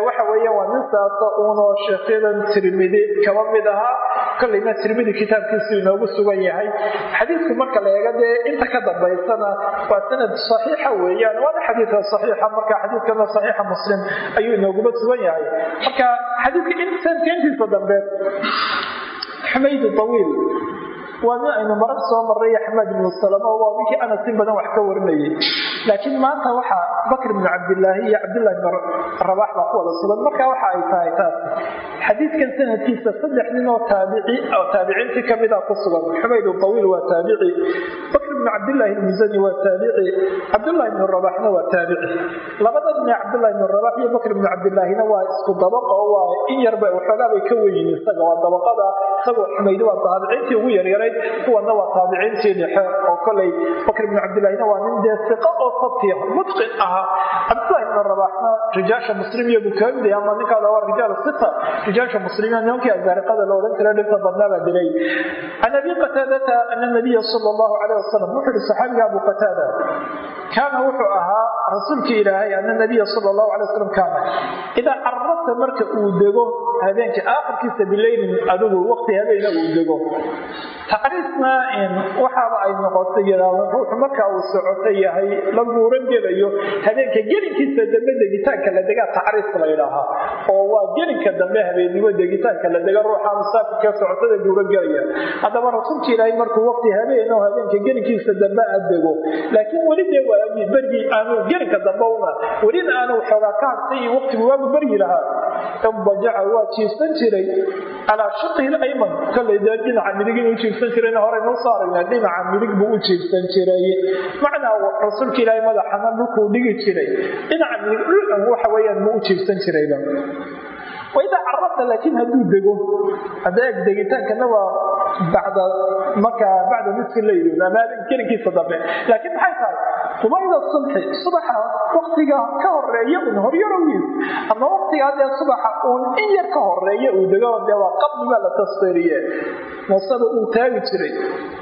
waxa weeya waa nin saasa uunoo sheekyadan tirmidi kaba mid ahaa kolleyna tirmidi kitaabkiisu inoogu sugan yahay. Xadiidku marka la eega dee inta ka dambaysana waa sanad saxiixa weeyaan. Waana xadiidka saxiixa marka xadiidkana saxiixa muslim ayuu inooguba sugan yahay. Marka xadiidka intiisa dambe xumaydu tawiil waa nin aynu marar soo marray axmed ibnu salama waa ninkii anas badan wax ka warinayay laakiin maanta waxaa bakr ibnu cabdilaahi iyo cabdillahi ibnu rabax baa ku wada sugan. Marka waxa ay tahay taas xadiidkan sanadkiisa saddex nin oo taabici oo taabiciintii kamida ku sugan. Xumayd tawiil waa taabici. Bakr ibnu cabdillahi ilmusani waa taabici. Cabdullahi ibnu rabaxna waa taabici. Labada nin ee cabdullahi ibnu rabax iyo bakr ibnu cabdillaahina waa isku dabaqa oo waa in yarba waxoogaa ka weyiin isaga waa dabaqada. Isagoo xumaydi waa taabiciintii ugu yaryaray kuwana waa taabiciintii dhexe oo koley bakr ibnu cabdillahina waa nin dee siqo oo sabtiya mutqin ahaa cabdullahi ibnu rabaxna rijaasha muslim iyo buu kaga mid yahay ama ninkaada waa rijaal sita rijaasha muslimiin nimankii azaariqada la odhan kara dhibta badnaa baa dilay. Can abi qataadata ana nabiya sala allahu calayh wasalam wuxuu yihi saxaabiga abu qataada kaana wuxuu ahaa rasuulkii ilaahay ana nabiya sala allahu calay wasalam kaana. Idaa carrasa marka uu dego habeenkii aakhirkiisa bileylin adigu waqti habeena uu dego tacriisna waxaaba ay noqotay yidhaahdo ruuxu marka uu socoto yahay la guuran gelayo habeenka gelinkiisa dambe degitaanka la degaa tacriis la yidhaahaa oo waa gelinka dambe habeennimo degitaanka la dega ruuxa musaafirka socotada guuran gelaya. Haddaba rasuulka ilaahay markuu waqti habeen oo habeenka gelinkiisa dambe aad dego laakiin weli dee waa bergii aanu gelinka dambe una welina aanu waxoogaa ka hartay iyo waqtigu waagu beryi lahaa inbajaca waa jiifsan jiray. Calaa shaqihi layman kollay dhinaca midig inuu jiifsan jirayna horeynu u soo aragnaa dhinaca midig buu u jiifsan jiray. Macnaa rasuulka ilaahay madaxana dhulkuu dhigi jiray dhinaca midig dhul waxa weeyaan buu u jiifsan jirayba waidaa carabta laakiin hadduu dego hadda eg degitaankana waa bacda markaa bacda nisfi leyl ama gelinkiisa dambe. Laakiin maxay tahay qubayda subxi subaxa waktiga ka horreeya un horyarowiis. Ama waktigaa dee subaxa uun in yar ka horreeya uu dego dee waa qabli baa la tasfiriye musaba uu taagi jiray.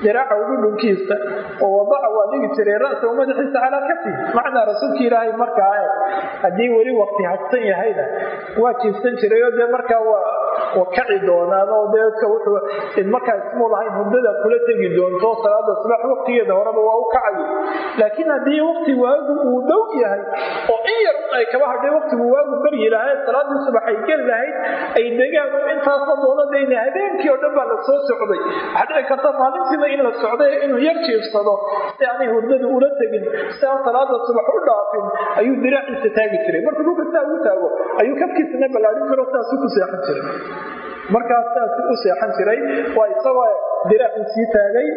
Diraaca udhudhunkiisa oo wadaca waa dhigi jiray ra'sa madaxiisa calaa kafi macnaa rasuulka ilaahay markaa haddii weli wakti hadsan yahayna waa jiifsan jiray oo dee markaa waa kaci doonaan oo dee wuxuu markaa ismuu lahayn hurdada kula tegi doonto salaada subax waktigeeda horeba waa u kacayo laakiin haddii wakti waagu uu dhow yahay oo in yar ay kaba hadhay waktigu waagu baryi lahayd salaadii subax ay geli lahayd ay degaan oo intaasoo doonadayna habeenkii oo dhan baa la socday. Waxaa dhici karta maalintiina in la socday inuu yar jiifsado si aanay hurdada ula tegin si aan salaada subax u dhaafin ayuu diraaciisa taagi jiray. Markuu dhulka saa ugu taago ayuu kafkiisana ballaadhin jiro saasuu ku seexan jiray markaas saas u seexan jiray waa isagoo diraaci sii taagay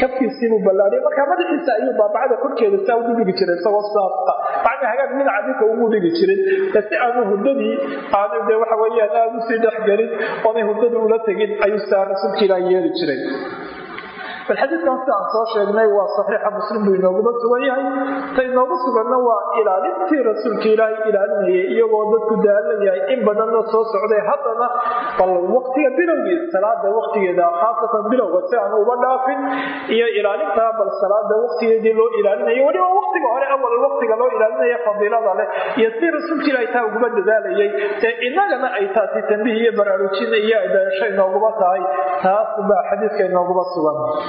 kafkiisiibuu ballaadhay. Markaa madaxiisa ayuu baabacada korkeeda saa ugu dhigi jiray isagoo saasa macnaa hagaag dhinaca dhulka ugu dhigi jirin si aanu hurdadii aanu de waxa weeyaan aada u sii dhexgelin oonay hurdadii ula tegin ayuu saa rasuulka yeeli jiray bal xadiidkan sida aan soo sheegnay waa saxiixa muslim buu inooguba sugan yahay. Ta inoogu suganna waa ilaalintii rasuulka ilaahay ilaalinayay iyagoo dadku daalan yahay in badanna soo socday. Haddana bal waqtiga bilowgii salaada waqtigeeda khaasatan bilowga si aan uba dhaafin iyo ilaalintaa bal salaada waqtigeedii loo ilaalinayo weliba waqtiga hore awal waqtiga loo ilaalinaya fadiilada leh iyo si rasuulka ilaahay taa uguba dadaalayay. Ee inagana ay taasi tambih iyo baraarujin iyo adaansho inooguba tahay. Taas baa xadiidka inooguba sugan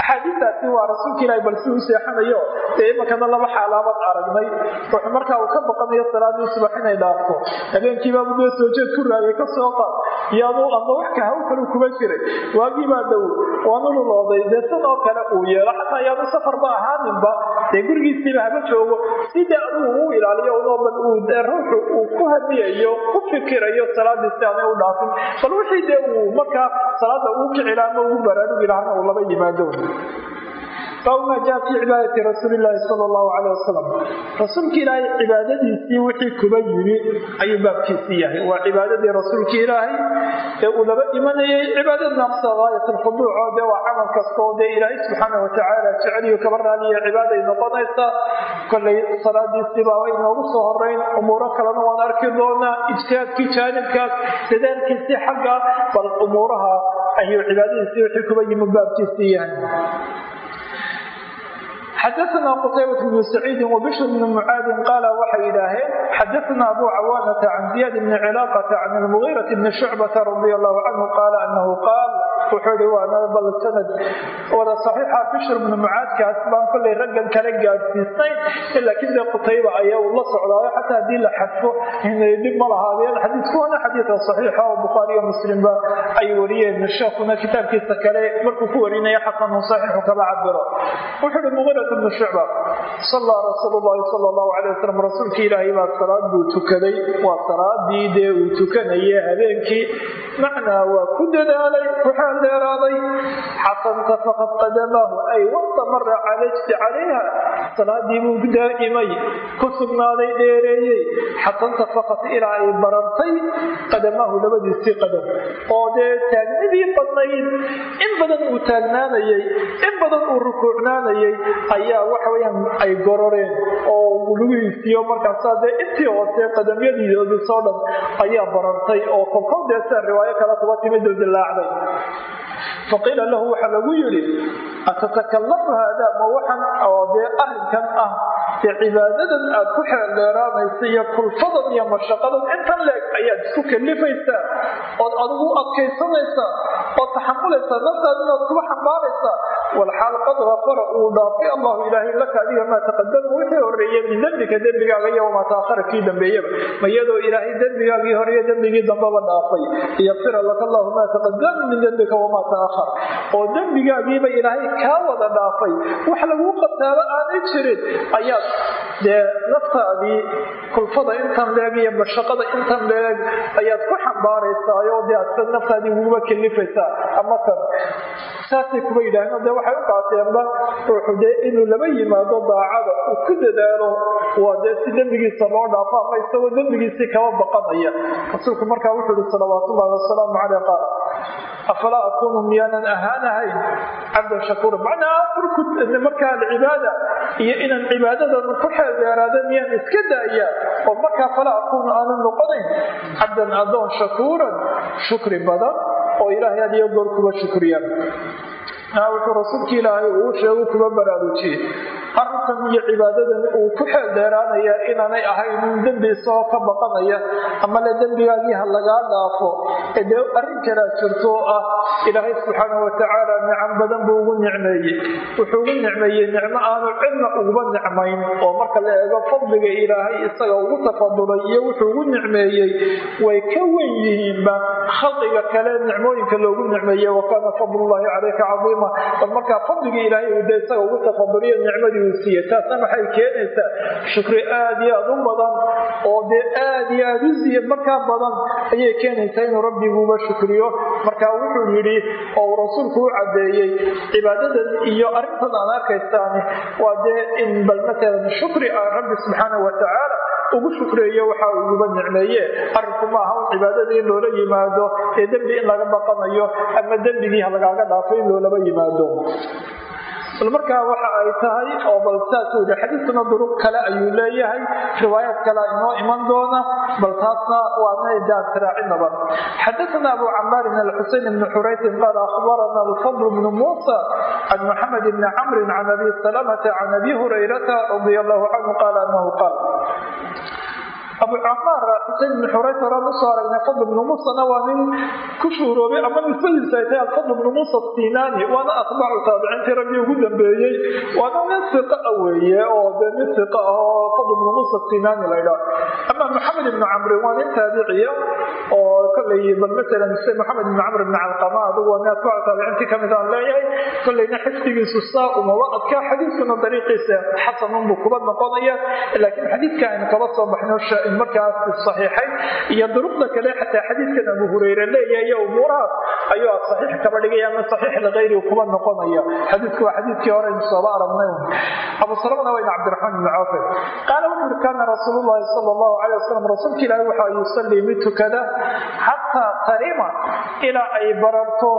axaadiistaasi waa rasuulka ilahi bal u seexanayo. Dee imankana laba xaalaabad aragnay. Wuxuu markaa uu ka baqanayo salaadii subax inay dhaafto. Habeenkiibaabu dee soo jeed ku raagay ka soo qaad. Iyaadu ama wax ka haw kalu kuma jiray. Waagii baa dhow waanu lulooday dee san oo kale uu yeelo xataa iyaadu safarba ahaaninba dee gurigiisiiba haba joogo. Sidee adugu uu ilaaliyo unoo bal uu dee ruuxu uu ku hadiyayo ku fikirayo salaadii si aanay u dhaafin. Bal wixii dee uu markaa salaada uu kicila ama ugu baraarugi lahana uu laba yimaado baabu maa jaa fii cibaadati rasuuli illaahi sala allahu caleyh wasalam rasuulka ilaahay cibaadadiisii wixii kuba yimi ayuu baabkiisii yahay. Waa cibaadadii rasuulka ilaahay ee uu laba imanayay. Cibaadad naqsa gaayat alkhuduuc oo dee waa camal kasta oo dee ilaahay subxaana watacaala jeceliyo kaba raaliya cibaaday noqonaysaa kollay salaadiisii baa inoogu soo horeyn umuuro kalena waan arki doonaa ijtihaadkii jaanibkaas dadaalkiisii xagga bal umuuraha iyo cibaadadiisi xukuba yimu baabkiisu yahay. Xadaana qutaybة bn saciidi wbshr bn mucaadi qaala waxay idhaaheen xadaana abu cawaanata can ziyaad bn cilaaqata can mugiiraة bn shucbata radi alahu canhu qaala anahu qaal marka wuxuu i bal sanad. Wada saxiixa bishr bnu mucaadkaas baan kollay raggan kala gaadhsiisnay laakiin dee qutayba ayaa uu la socdaayo xataa haddii la xadfo dhib ma lahaadeen. Xadiisku waana xadiidka saxiixa oo ah bukhaariyo muslimba ay wariyeen. Sheekuna kitaabkiisa kale markuu ku warinaya xasanu saxiixu kaba cabiro wuxuu hi mugirat bnu shucba salla rasuulu llahi sala allahu calay wasalam rasuulkii ilaahay baa salaad buu tukaday waa salaadii dee uu tukanaya habeenkii macnaa waa ku dadaalay ku xeeldheeraaday xasanta faqad qadamaahu ay wastamara calajti calayha salaadii buu daa'imay ku sugnaaday dheereeyey. Xasanta faqad ilaa ay barartay qadamaahu labadiisii qadam. Oo dee taagnidii badnayd in badan uu taagnaanayay in badan uu rukuucnaanayay ayaa waxaweyaan ay gororeen. Oo lugihiisiyo markaasaa dee intii hoose qadamyadiidoodii soo dhan ayaa barartay oo kolkol dee sia riwaayo kale kuba timid oo dilaacday faqiila lahu waxaa lagu yidhi atatakallafu haada? Ma waxan oo dee arrinkan ah dee cibaadadan aad ku xeeldheeraanaysa iyo kulfadan iyo mashaqadan intan leeg ayaad isku kalifaysaa ood adigu adkaysanaysaa ood taxamulaysaa naftaad inaad kuba xambaaraysaa walxaal qad gafara uu dhaafay allahu ilaahay laka adiga maa taqadama wixii horeeye min dembika dembigaaga iyo wamaa taahara kii dambeeyaba. Ma iyadoo ilaahay dembigaagii horeeye dembigii dambaba dhaafay. Liyaqfira laka allahu maa taqadama min dembika wamaa taahar oo dembigaagiiba ilaahay kaa wada dhaafay. Wax laguu qataaba aanay jirin. Ayaad dee naftaadii kulfada intan leeg iyo mashaqada intan leeg ayaad ku xambaaraysaayo dee aad naftaadii uguba kelifaysaa ama tan saasay kuba yidhaaheen dee waxay u qaateenba ruuxu dee inuu laba yimaado daacada uu ku dadaalo. Waa dee si dembigiisa loo dhaafo ama isagoo dembigiisii kaba baqanaya. Rasuulku markaa wuxuu ihi salawaatullahi wasalaamu caleyh qaal afalaa akuunu miyaanan ahaanahayn cabdan shakuura macnaa furku markaa alcibaada iyo inaan cibaadadan ku xeeldheeraada miyaan iska daaya oo markaa falaa akuunu aanan noqonayn cabdan adoon shakuuran shukri badan oo ilaahay had iyo goor kuba shukriya wuxuu rasuulka ilaahay uu sheegu kuba baraarujiyey arrinkan iyo cibaadadan uu ku xeel dheeraanaya inaanay ahayn dembi isagoo ka baqanaya ama le dembigaagii ha lagaa dhaafo ee dee arrin kalaa jirto oo ah ilaahay subxaana watacaala nicam badan buu ugu nicmeeyey. Wuxuu ugu nicmeeyey nicmo aanu cidna uguba nicmayn oo marka la eego fadliga ilaahay isaga ugu tafadulay iyo wuxuu ugu nicmeeyey way ka wen yihiinba khalqiga kale nicmooyinka loogu nicmeeyey wa kaana fadlullahi calayka cadiima. Bal markaa fadligii ilaahay uu de isaga ugu tafaduliyo nicmadii uu siiyey taasna maxay keenaysaa shukri aad iyo aad u badan oo dee aad iyo aad u siya markaa badan ayay keenaysaa inuu rabbiguuba shukriyo. Markaa wuxuu yidhi oo uu rasuulku u caddeeyey cibaadadan iyo arrintan aan arkaysaani waa dee in bal matalan shukri ah rabbi subxaana watacaala ugu shukreeyo waxa uu uguba nicmeeye arrinku ma aha un cibaadada in loola yimaado ee dembi in laga baqanayo ama dembigii ha lagaaga dhaafo in loolaba yimaado bal markaa waxa ay tahay oo bal saasuu yihi xadiiskuna duruq kale ayuu leeyahay riwaayaad kale inoo iman doona bal taasna waana daasiraacinaba xadaثna abu camaarin alxuseyn bni xuraysin qaal akhbarana alfadl bnu muusa can maxamed bni camri can abi salamata can abi hurayrata radi allahu canhu qaal anahu qaal abu camaar xusein ibn xurayt horaan u soo aragnay fadl ibnu muusana waa nin ku shuuroobay ama nisbadiisa ay tahay alfadl ibnu muusa sinaani waana atbaacu taabiciintii raggii ugu dambeeyey waana nin siqa a weeye oo dee nin siqa ah oo fadl ibnu muusa sinaani la ydhaa ama maxamed ibnu camrin waa nin taabiciya oo kolay bal masalan se maxamed ibnu camr ibn calqama adigu waa nin atbaacu taabiciintii ka mid aan leeyahay kolayna xifdigiisu saa umaba adkaa xadiiskuna dariiqiisa xasanunbuu kuba noqonaya laakiin xadiidka aynu kaba soo baxno markaas saxiixay iyo duruqda kale xataa xadiidkan abu hureyre leeyahay umuurahaas ayuu saxiix kaba dhigaya ama saxiix likayri kuba noqonaya. Xadiidku waa xadiidkii hore aynu sooba aragnay abu salamna wayna cabdiraxmaan ibni cawfe qaala wuxu uri kaana rasuulu llahi sala allahu calay wasalam rasuulka ilaahi waxa yusallii mid tukada xataa tarima ilaa ay bararto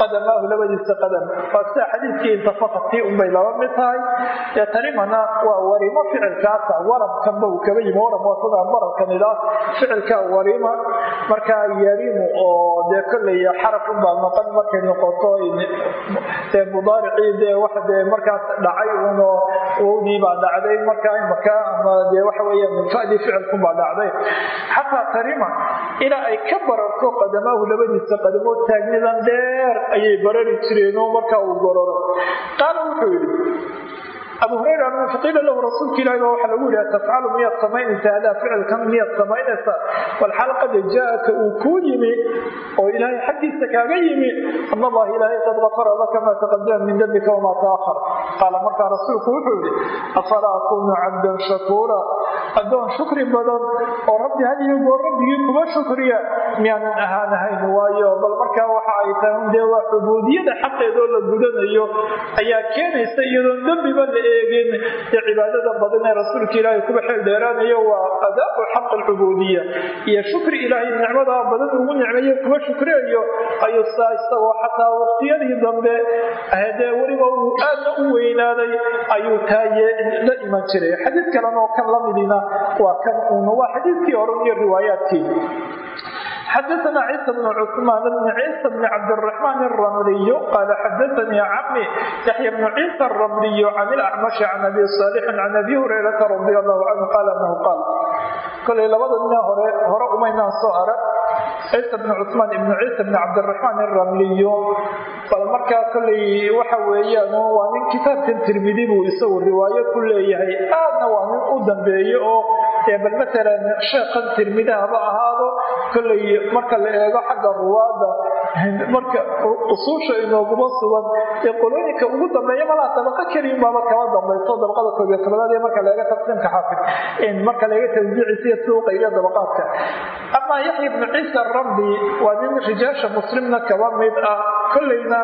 qadamaahu labadiisa qadam. Waa sida xadiidkii intafaqatii unbay laba mid tahay. Tarimana waa warimo ficilkaasa warabkanba uu kaba yimi warab watada bararkan idhaa ficilka warima markaa yarimu oo dee kolley xaraf unbaa noqon markay noqoto dee mudaaricii dee wax dee markaas dhacay uno wowdii baa dhacday markaa imaka ama dee waxa weeya minfadii ficilkunbaa dhacday. Xataa tarima ilaa ay ka bararto qadamaahu labadiisa qadamood taagnidan dheer ayay barari jireenoo markaa uu gororo. Qaala wuxuu yidhi abu hurayra faqiila lahu rasuulka ilahi baa waxaa lagu yihi tafcalu miyaad samaynaysa hadaa ficilkan miyaad samaynaysa walxaal qad jaa-aka uu kuu yimi oo ilaahay xaggiisa kaaga yimi an allaha ilaahay qad gafara laka maa taqadama min dambika wamaa taahar qaala markaa rasuulku wuxuu yihi afalaa akunu cabdan shakuura? Addoon shukri badan oo rabbi had iyo goor rabbigii kuma shukriya. Miyaanan ahaanahayn waayo bal markaa waxa ay tahay dee waa cubuudiyada xaqeedoo la gudanayo ayaa keenaysa iyadoon dembiba la eegin ee cibaadada badan ee rasuulka ilaahay kuba xeel dheeraanayo waa adaau xaq alcubuudiya iyo shukri ilaahay nicmadaa badan ugu nicmeeyo kuba shukriyayo ayuu saa isagoo xataa waqtiyadii dambe dee weliba uu aadna u weynaaday ayuu taaye la iman jiray. Xadiid kalena oo kan lamidina waa kan uun waa xadiidkii horan iyo riwaayaadkii xadaana ciisa bn cumaan bn ciisa bn cabdiraxmaan ramliy qaala xadaanii cami yaxya bnu ciisa aramliy can ilacmashi can abi saalixin can abi hurayrata radi allahu canhu qaala anahu qaal kolay labada nina hore hore umaynaan soo arag ciisa bn cumaan ibn ciisa bn cabdiraxmaan ramliyo bal markaa kolay waxa weeyaan waa nin kitaabkan tirmidi buu isagu riwaayo ku leeyahay aadna waa nin u dambeeyo oo bal matalan sheekan tirmidahaba ahaado kolay marka la eego xagga ruwaada marka usuusha inooguma sugan ee qolooyinka ugu dambeeya malaa dabaqa keliyin baaba kaba dambayso dabaqada koob iyo tobanaad marka laega taqsiimka xaafid marka laga tawjiicisiyo suuqa iyo dabaqaadka. Amaa yaxya ibnu ciisa rabbi waa nin rijaasha muslimna kaba mid ah kolleyna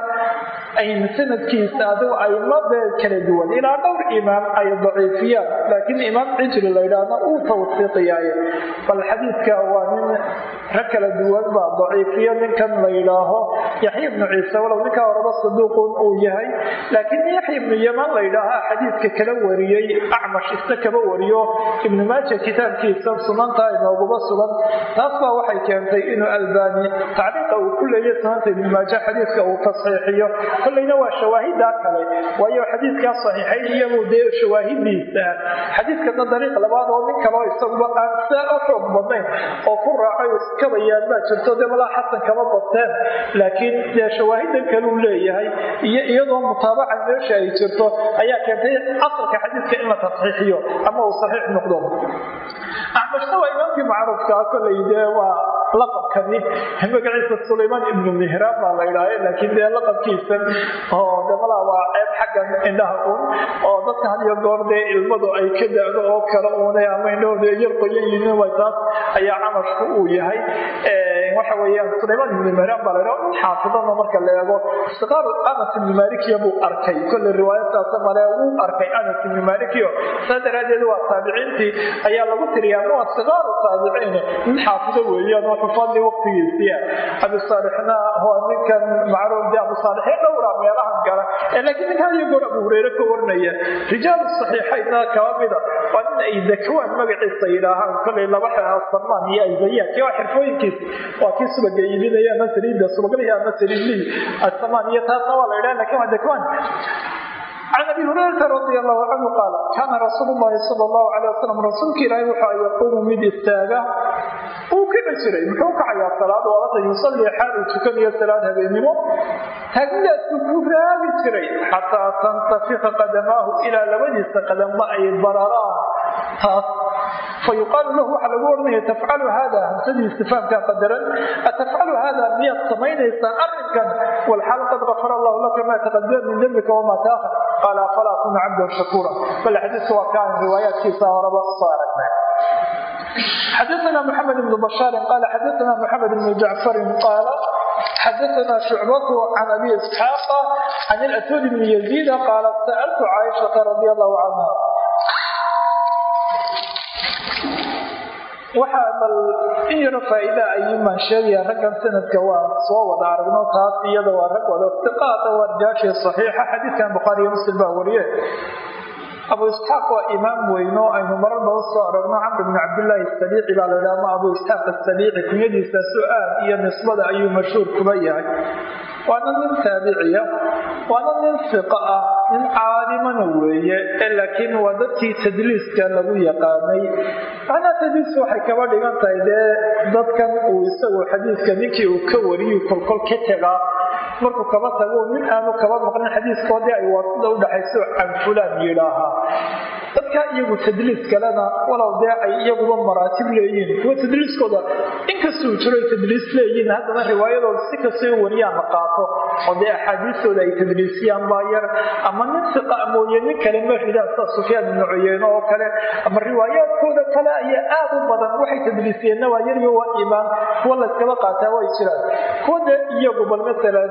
sanadkiisa adigu aimade kala duwan ilaa dhowr imaam ay daciifiyaan laakiin imaam cijri la ydhaahna uu tawsiiqiyaaye bal xadiidka waa nin rag kala duwan baa daciifiyo ninkan la yidhaaho yaxya ibnu ciise walow ninkaa horeba saduuqun uu yahay laakiin yaxya ibnu yaman la ydhaaha xadiidka kala wariyey acmash isna kaba wariyo ibnu maaja kitaabkiisa sunanta inooguma sugan. Taas baa waxay keentay inuu albaani tacliiqa uu ku leeya sunanta ibnu maaja xadiidka uu tasxiixiyo. Kollayna waa shawaahida kale waayo xadiidkaa saxiixay iyagu dee shawaahidiisa xadiidkana dariiq labaad oo nin kaleo isaguba aan saa xoog badnayn oo ku raacay iskabayaan baa jirto dee malaa xasan kama bateen laakiin dee shawaahidan kale uu leeyahay iyadoo mutaabaca meesha ay jirto ayaa keentay asalka xadiidka in la tasxiixiyo ama uu saxiix noqdo. Acmashna waa imaamkii macruufkaa kolay dee waa laqabkani. Magaciisa sulaymaan ibnu mihraan baa la idhaaha laakiin dee laqabkiisan oo damalaa waa ceeb xaggan indhaha un oo dadka had iyo goor dee ilmadu ay ka da-do oo kale uune ama indhahooda yar qoyan yihiin way taas ayaa camashku uu yahay waxa weeyaan sulaymaan baa la idhaha xaafidana marka la eego siqaar anas ibnu malikiya buu arkay. Kolle riwaayadaasa male wuu arkay anas ibnu malikiyo saa daraaddeed waa taabiciintii ayaa lagu tiriyaa waa siqaaru taabiciin? Nin xaafido weeyaan oo xufaadii waqtigiisiia abi saalixna waa ninkan macruuf de abu saalixee dhowra meelahan gala. Laakiin ninka hadiyo goor abu hureyre ka warinaya. Rijaalu saxiixayna kaba mida. Waa nin ay dakwaan magaciisa yidhaahaan kollay laba xeha samaan iyo ayzayaadki waa xirfooyinkiisa waa kii subaga iibinaya ama saliidda subaglihi ama saliidlihi asamaan iyo taasna waa la yidhaha laakiin waa dakwaan can abi hurayrata radi allahu canhu qaala kaana rasuulu llahi sala allahu calay wasalam rasuulka ilaahay waxa yaquumu mid istaaga uu kici jiray muxuu kacayaa salaad waabata yusalii xaal uu tukanayo salaad habeennimo taagnidaasuu ku raagi jiray xataa tantafika qadamaahu ilaa labadiisa qadamba ay bararaan taas lahu waxaa lagu odhanaya tafcalu hada hamsadii istifaamkaa qadaran atafcalu hada miyaad samaynaysaa arrinkan walxaal qad gafara allahu laka maa taqadama min dembika wamaa taahar qaala falaa kuna cabdan shakuura bal xadiiska waa kaan riwaayaadkiisa horeba soo aragnay xadaana mxamed bn bashaari qaala xadaana mxamed bn jacfarin qaala xadaana shucbatu can abi isxaaqa can ilaswad bni yaziida qaala sa'altu caaishata radi allahu canha waxaa bal in yaro faa'iida ayuumaan sheegaya raggan sanadka waa soo wada aragno taas iyada waa rag wada iqaada waa rijaashii saxiixa xadiidkan bukhaariyo muslim baa wariye abu isxaaq waa imaam weyno aynu marar badan soo aragno. Camr bn cabdillaahi asaliici baa la yidhaha ama abu isxaaq asaliici kunyadiisa su'aal iyo nisbada ayuu mashhuur kuba yahay. Waana nin taabiciya waana nin fiqa ah nin caalimana weeye laakiin waa dadkii tadliiska lagu yaqaanay. Macnaa tadliis waxay kaba dhigan tahay dee dadkan uu isagu xadiiska ninkii uu ka wariyu kolkol ka tegaa markuu kaba tago nin aanu kaba maqlin xadiiskoodii ay waasida udhaxayso can fulaan yidhaahaa dadka iyagu tadliis kalena walow dee ay iyaguba maraatib leeyihiin kuwa tadliiskooda inkastuu jiro ay tadliis leeyihiin haddana riwaayadooda si kastay u wariyaan la qaato. Oo dee axaadiistooda ay tadliisiyaan baa yar ama nin siqa mooye nin kale ma ridaan sida sufyaan ibnu cuyeyne oo kale ama riwaayaadkooda kale ayaa aad u badan waxay tadliisiyeenna waa yaryo waa imaan kuwa layskaba qaataa way jiraan. Kuwa dee iyagu bal masalan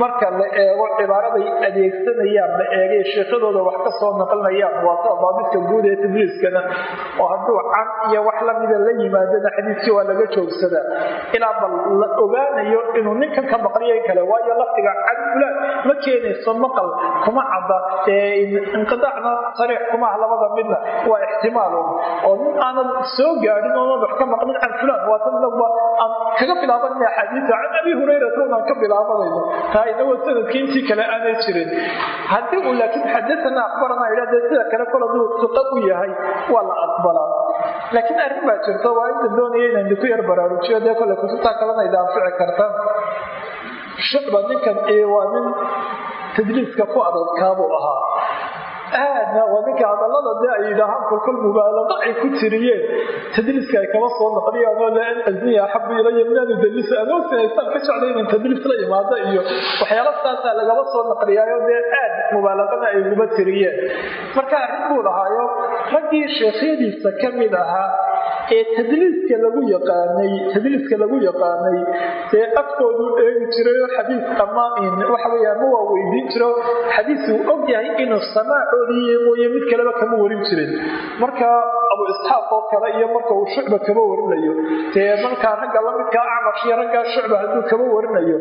marka la eego cibaaraday adeegsanayaan la eegay sheekadooda wax ka soo naqlinayaan waa sida daabidka guud ee tadliiskana oo hadduu can iyo wax lamida la yimaadana xadiiskii waa laga joogsadaa ilaa bal la ogaanayo inuu ninkan ka maqliyo kale waayo lafdiga can fulaan ma keenayso maqal kuma cadda inqidaacna sariix kumaah labada midna waa ixtimaalun oo nin aanad soo gaadhin oonan wax ka maqlin can fulaan waa tan lagba aan kaga bilaabanina axaadiisa can abi hurayrata unaan ka bilaabanayno inagoo sannadkii intii kale aanay jirin. Haddii uu laakiin xadaana akbarana idhahde sida kale kol aduu siqa u yahay waa la aqbalaa laakiin arrin baa jirta waa inta doonaya inaan idinku yar baraarujiyo dee kole kutubtaa kalena ida karta. Shucba ninkan waa nin tadliiska ku adadkaabuu ahaa aadna waa ninka hadallada dee ay yidhaahaan kolkol mubaalaqa ay ku tiriyeen. Tadliiska ay kaba soo oo laan azniya axabu ilaya min an udalisa anoosinaysaan ka jeclay inan tadliis la imaado iyo waxyaala saasaa lagaba soo naqliyaayo dee aad mubaalaqana ay uguba tiriyeen. Marka arrin buu lahaayo raggii sheekhyadiisa ka mid ahaa ee tadliiska lagu yaqaanay tadliiska lagu yaqaanay dee afkoodu eegi jirayo xadiis ama waxa weeyaan ma waa weydiin jiro. Xadiis uu og yahay inuu samaacoodii mooye mid kaleba kama warin jirin. Marka abu isxaaq oo kale iyo marka uu shucba kama warinayo. Dee markaa ragga lamidkaa acmash iyo raggaa shucba hadduu kama warinayo.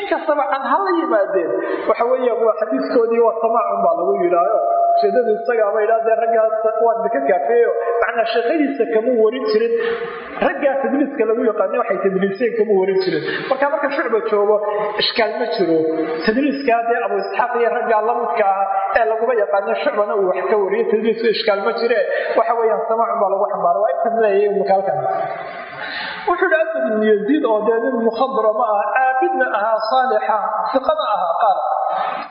Inkastaba can hala yimaadeen waxa weeyaan waa xadiiskoodii waa samaacun baa lagu yidhaayo ujeedadu isagaaba idhahdee raggaas waa idinka kaafeeyo macnaa sheekadiisa kama warin jirin. Raggaa tadliiska lagu yaqaani waxay tadliiseen kama warin jirin. Marka marka shucba joogo ishkaal ma jiro. Tadliiskaa dee abu isxaaq iyo raggaa lamidka ah ee laguba yaqaano shucbana uu wax ka wariyo tadliisku ishkaal ma jire. Waxa weeyaan samaacun baa lagu xambaara. Waa intan leeyahay makaalkan wuxuu asad ibnu yaziid oo dee nin mukhadrama ah caabidna ahaa saalixa siqana ahaa qaal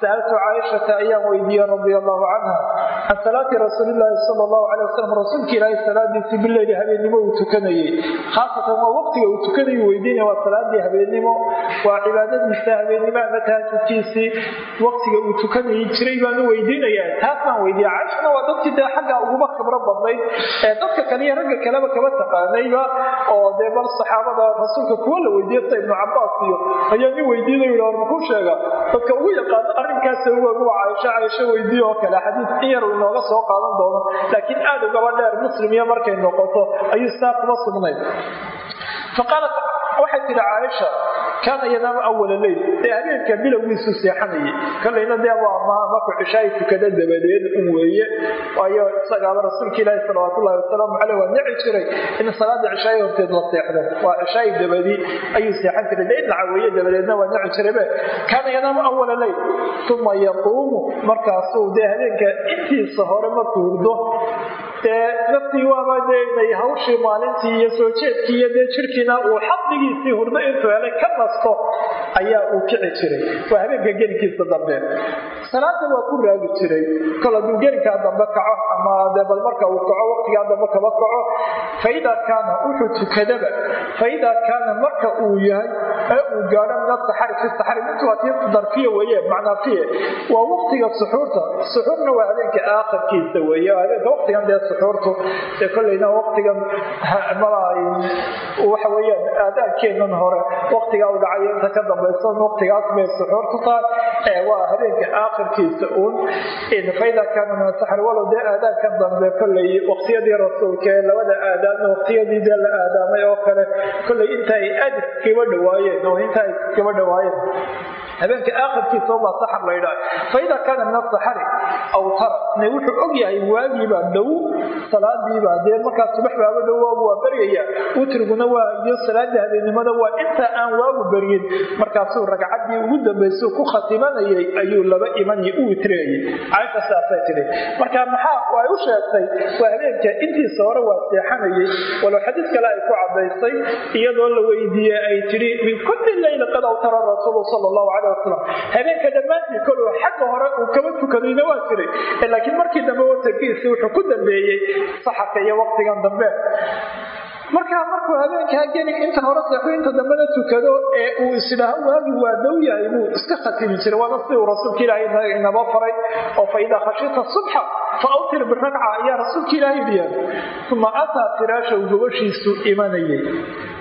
sa'altu caaishata ayaan weydiiyey radia allahu canha can salaati rasuulilaahi sala allahu calay wasalam rasuulka ilaahay salaadiisii bileyli habeennimo uu tukanayey khaasatan waa waqtiga uu tukanayu weydiinaya waa salaadii habeennimo waa cibaadadiisa habeennimo ama tahajudkiisii waqtiga uu tukanayay jiray baanu weydiinaya taas baan weydiiya caaishana waa dadkii dee xagga uguba khibro badnayd ee dadka kale iyo ragga kaleba kaba taqaanayba dee bal saxaabada rasuulka kuwa la weydiiya sida ibnu cabaas iyo ayaa nin weydiinayo yidhi makuu sheega dadka ugu yaqaano arrinkaas ugu caaisho caaisho weydiiye oo kale xadiis in yar inooga soo qaadan doono. Laakiin aad ugaba dheer muslim iyo markay noqoto ayuu saa kuma sugnayd faqaalat waxay tihi caaisha kaana yanaama awala leyl dee habeenka bilowgiisu seexanayay. Kolayna dee waa cishaay tukada dabadeed un weeye. Waayo isagaaba rasuulka ilaahi salawaatullahi wasalaamu caleyh waa nici jiray in salaada cishaay horteed la seexdo. Waa cishaay dabadi ayuu seexan jiray. Dee in dabadeedna waa nici jiraybe kaana yanaama awala leyl uma yaquumu. Markaasuu dee habeenka intiisa hore markuu hurdo dee naftii waaba dee hawshii maalintii iyo soo jeedkii iyo dee jirkiina uu xadligiisii hurdo intuu helay ka nasto ayaa uu kici jiray. Waa habeenka gelinkiisa dambe. Salaada waa ku raagi jiray. Kol hadduu gelinkaa dambe kaco ama dee bal marka uu kaco waqtigaa dambe kaba kaco. Faidaa kaana wuxuu tukadaba faidaa kaana marka uu yahay ee uu gaadho min asaxari fi saxari mintu waa tii darfiya weeye macnaa fiye. Waa waqtiga suxuurta. Suxuurna waa habeenka aakhirkiisa weeye. Habeenka waqtigan dee suxuurtu. Dee kolleyna waqtigan malaay waxa weeyaan aadaankeenan hore. Waqtigaa u dhacay inta ka dambaysa waqtigaas bay suxuurtu tahay. Ee waa habeenka aakhirkiisa uun. Faida kaana min asaxar walow dee aadaankan dambe kolley waqtiyadii rasuulka ee labada aadaamna waqtiyadii dee la aadaamay oo kale kolley inta ay aad iskaga dhawaayeen oo inta ay dhawaayeen habeenka aakhirkiisa baa saxar la yidhaha faida kaana min asaxari awtara ne wuxuu og yahay waagiibaa dhow salaadiibaa dee markaa subax baaba dhow waagu waa baryaya witriguna waa iyo salaada habeennimada waa inta aan waagu baryin markaasuu ragcaddii ugu dambaysuu ku khatimanayay ayuu laba imani u witriyayay caaisha saasay tidhi. Marka maxaa ay u sheegtay? Waa habeenka intiisa hore waa seexanayay. Walow xadiis kale ay ku cadaysay iyadoo la weydiiyey ay tidhi min kulli leyla qad awtara rasuulu sal allahu caleh wasalam habeenka dhammaantii kol xagga hore uu kaba tukadayna waa jiray. Laakiin markii dambe watankiisi wuxuu ku dambeeyey saxarka iyo waqtigan dambe. Markaa markuu habeenkaa geli inta hore seexo inta dambena tukado ee uu isidhaaho waagi waa dhow yahay buu iska khatimi jiray. Waana sidii uu rasuulka ilaahay inaba faray oo fa idaa khashita subxa fa awtir ayaa rasuulka ilaahay dhiyaan uma ataa firaashaw gobashiisu imanayay.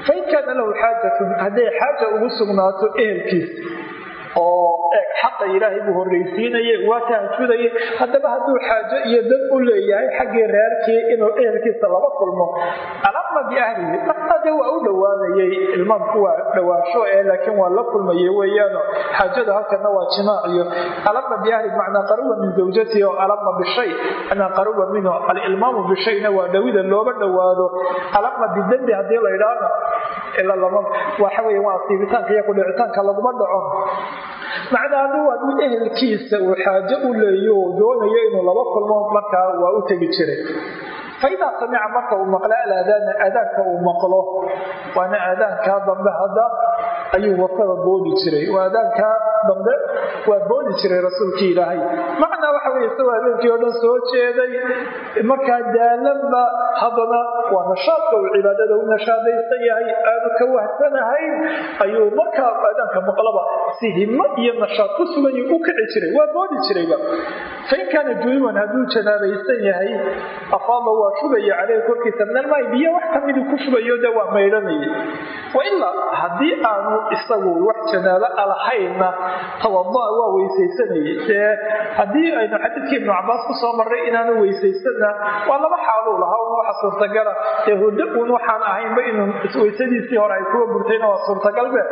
Fain kaana lahu xaajatun hadday xaaja ugu sugnaato ehelkiisa oo eeg xaqa ilaahay buu horraysiinayay waa tahajudayay haddaba hadduu xaajo iyo dad u leeyahay xaggii reerkii inuu ehelkiisa laba kulmo alama biahlihi. Ade waa u dhowaanayay ilmaanku waa dhowaansho ee laakiin waa la kulmayay weeyaano. Xaajada halkana waa jimaaciyo alama biahli macnaa qaruba min zawjatihi oo alama bishay macnaa qaruba minhu alilmaamu bishayna waa dhowida looba dhowaado alama bidembi haddii la idhaahna ila lama waxa weeye waa asiibitaanka iyo kudhicitaanka laguma dhaco macnaa aduu hadduu ehelkiisa uu xaajo u leeyo oo doonayo inuu laba kulmo markaa waa u tegi jiray faidaa samica marka uu maqlo alaadaana aadaanka uu maqlo waana aadaankaa dambe hadda ayuu wasada boodi jiray waa aadaankaa dambe waa boodi jiray rasuulkii ilaahay macnaa waxa weye isagoo habeenkii oo dhan soo jeeday markaa daalanba haddana waa nashaadka uu cibaadada u nashaadaysan yahay aanu ka wahsanahayn ayuu markaa aadaanka maqlaba si himo iyo nashaad ku sugan u kici jiray waa boodi jirayba fain kaana junuban hadduu janaabaysan yahay afaada waa shubaya caleyhi korkiisa minalmaay biyo wax kamidu ku shubayo waa maydhanayay wailaa haddii aanu isagu wax janaabo alahaynna tawadaa waa weysaysanayay dee haddii aynu xadiidkii ibnu cabaas ku soo marray inaanu weysaysanna waa laba xaaluu lahaa un waxa suurtagala. Dee hurdo uun waxaan ahaynba inuu weysadiisii hore ay kuwa burtayna waa suurtagalbe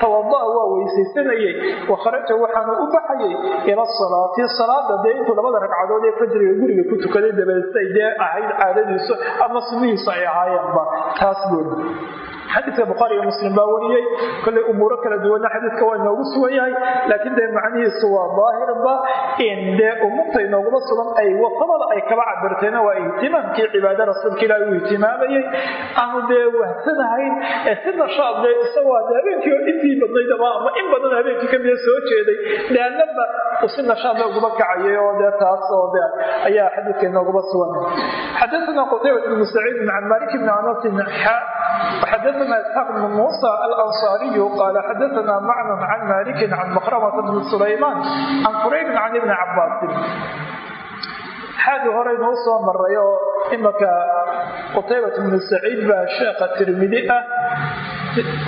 tawadaa waa weysaysanayay. Wa kharaja waxaanu u baxayay ila salaati salaada dee intuu labada ragcadood ee fajriga guriga ku tukaday dabaystay dee ahayd caadadiisu ama sunnihiisu ay ahaayeenba taas buuri xadiidka bukhaari iyo muslim baa wariyey. Kolley umuuro kala duwanna xadiidka waa inoogu sugan yahay. Laakiin dee macnihiisu waa daahirba in dee umurta inooguma sugan ay wasabada ay kaba cabirtayna waa ihtimaamkii cibaada rasuulka ilaahi uu ihtimaamayey aanu dee wahsanahayn ee si nashaad dee isagoo de habeenkii oo intii badnaydaba ama in badan habeenkii kamida soo jeeday daalanba uu si nashaadla uguma kacayay oo dee taas oo de ayaa xadiidka inooguma sugan. Xadaثna qutaybat bn saciid can malik bn anasin xadana isxaaq bnu muusa alansaariyu qaala xadana macnun can maalikin can maqramata bni sulaymaan can quraybin can ibni cabaasin xaagii horay noo soo maray oo imaka qutaybat bnu saciid baa sheekha tirmidi ah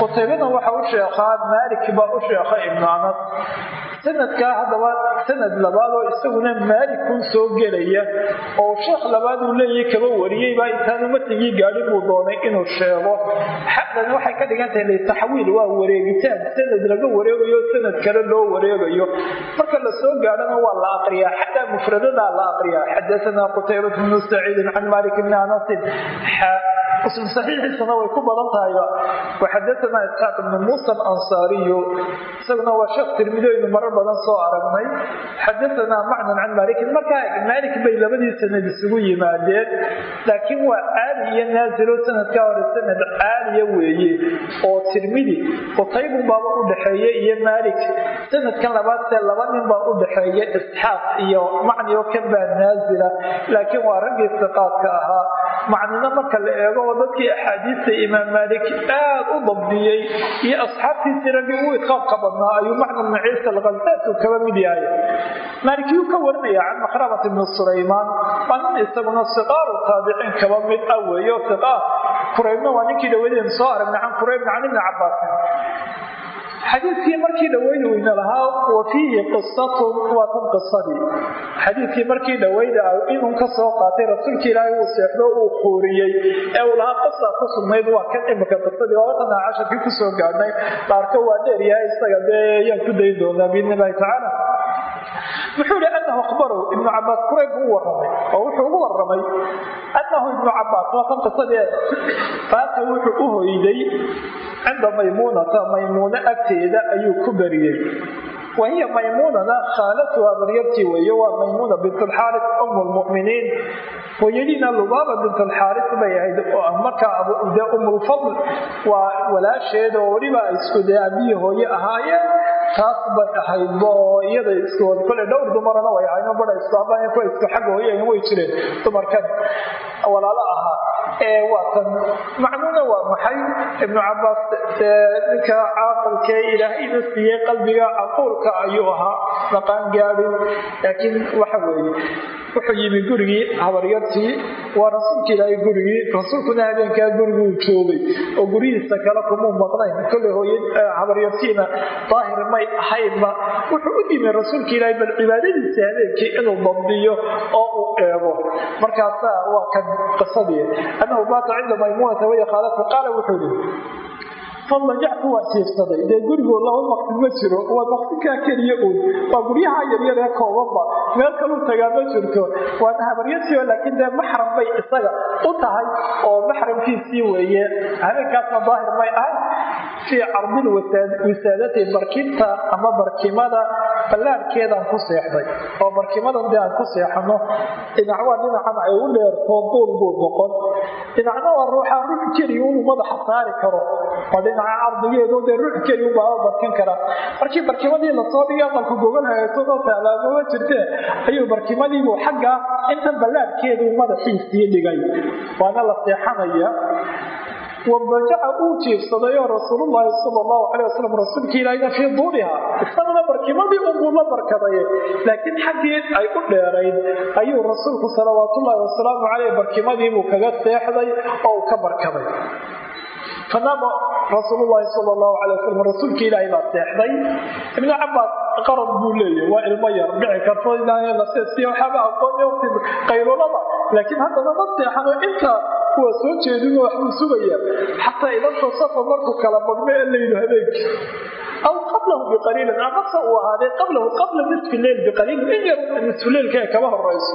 qutaybadna waxa u sheekhaa maalik baa u sheekha ibnu anas sanadkaa haddaba sanad labaad oo isaguna maalikun soo gelaya oo sheekh labaad uu leeyahay kaba wariyey baa intaanu matigii gaadhin buu doonay inuu sheego. Xaqdan waxay ka dhigan tahay litaxwiil waa wareegitaan sanad laga wareegayo sanad kale loo wareegayo. Marka la gaadhana waa la aqriyaa xataa mufradadaa la aqriyaa. Xadaanaa qutaybat bnu saciidin can malik bni anasin saxiixiisana way ku badan tahayba. Waxadaanaa isxaaq ibnu muusa alansaariyu. Isaguna waa sheekh tirmidoynu marar badan soo aragnay. Xadaanaa macnan can maalikin. Markaa maalik bay labadii sanad isugu yimaadeen. Laakiin waa caali iyo naasilo sanadkaa hore sanad caaliya weeye oo tirmidi qutaybun baaba u dhexeeye iyo maalik. Sanadkan labaadse laba nin baa u dhexeeya isxaaq iyo macnio kan baa naasila laakiin waa raggii siqaadka ahaa. Macnina marka la eego dadkii axaadiista imaam maalik aad u dabdiyey iyo asxaabtiisii raggii ugu idqaabka badnaa ayuu macna bnu alkhalsaatu kaba mid yahay. Maalikiyuu ka warinaya can makhramat ibni sulaymaan waa nin isaguna siqaaru taabiciin kaba mid ah weeyo siqaar. Kuraybna waa ninkii dhawadeen soo aragnay can kuraybna can ibni cabaasin xadiidkii markii dhaweyda weyna lahaa wa fiihi qisatun waa tan qisadii xadiidkii markii dhaweyda inuu ka soo qaatay rasuulka ilaahay uu seexdo uu quuriyey ee uu lahaa qisa ku sugnayd waa kan imika qisadii waa tan casharkii ku soo gaadhnay dhaarka waa dheeryahay isaga dee ayaan ku dayn doonaa biidni illahi tacaala wuxuu ihi anahu akhbarow ibnu cabaas kurayb buu u waramay oo wuxuu ugu waramay anahu ibnu cabaas waa tan qisadee faata wuxuu u hoyday cinda maymuunata maymuuno agteeda ayuu ku beriyey wahiya maymuunana khaalatuha baryartii weeye waa maymuuna bint alxaaris um lmuminiin hooyadiina lubaaba bint alxaaris bay ahayd oo markaa de umulfadl waa walaasheed oo weliba isku dee aabihii hooye ahaayeen taas bay ahaydba oo iyada iskood kole dhowr dumarana way ahayn bada islaamaya kuwa isku xagga hooyahan way jireen dumarkan walaalo ahaa waa tan. Macnuuna waa maxay? Ibnu cabaas ninka caaqilkee ilaahayna siiyey qalbiga caquulka ayuu ahaa maqaan gaadhin laakiin waxa weeye wuxuu yimi gurigii habaryartii waa rasuulka ilaahay gurigii rasuulkuna habeenkaa guriguu joogay oo guryihiisa kale kumuu maqnayn kolley hooy habaryartiina daahir may ahaynba wuxuu u yimi rasuulka ilaahay bal cibaadadiisa habeenkii inuu dabdiyo oo uu eego. Markaasaa waa kan qisadii annahu baata cinda maymuunata waya khaalatu qaala wuxuu yihi fadlajactu waa jiifsaday dee gurigoo laba maqsin ma jiro. Waa maqsinkaa keliya uun. Waa guryaha yaryar ee koobanba. Meel kaluu tagaa ma jirto. Waana habaryartiio laakiin dee maxram bay isaga u tahay oo maxramkiisii weeye. Habeenkaasna daahir may ahay. Fii cardil wisaadati barkinta ama barkimada ballaarhkeedaan ku seexday. Oo barkimadan dee aan ku seexano dhinac waa ay u dheerto duul buu noqon. Dhinacna waa ruuxaa ruux keliya unu madaxa saari karo oo dhinaca cardigeedu dee ruux keliya ubaaba barkin karaa markii barkimadii la soo dhigay aqalku gogol taalaamama jirtee. Ayuu barkimadiibuu xagga intan ballaarhkeeduu madaxiisii dhigay. Waana la seexanaya. Wadajaca uu jiifsadayoo rasuululaahi sal lahu calay wasalam rasuulka ilaahina fii duuriha isaguna barkimadii unbuu la barkaday. Laakiin xaggii ay u dheerayd. Ayuu rasuulku salawaatullaahi wasalaamu caleyh barkimadiibuu kaga seexday oo uu ka barkaday fanaama rasuululahi sal lahu alay wasalam rasuulka ilaahay baa seexday. Ibnu cabaas qarad buu leeyahy waa ilmo yar dhici karto waxaaba aqoon waqti qayrulada laakiin haddana ma seexano inta waa soo jeedinoo waxbuu sugaya xataa idanto safar markuu kala badhmo ee habeenkii aw qablahu biqaliilin amase uu ahaadee qablahu qabla nisfi leyl biqaliilin in yar nisfu leylka ee kama horayso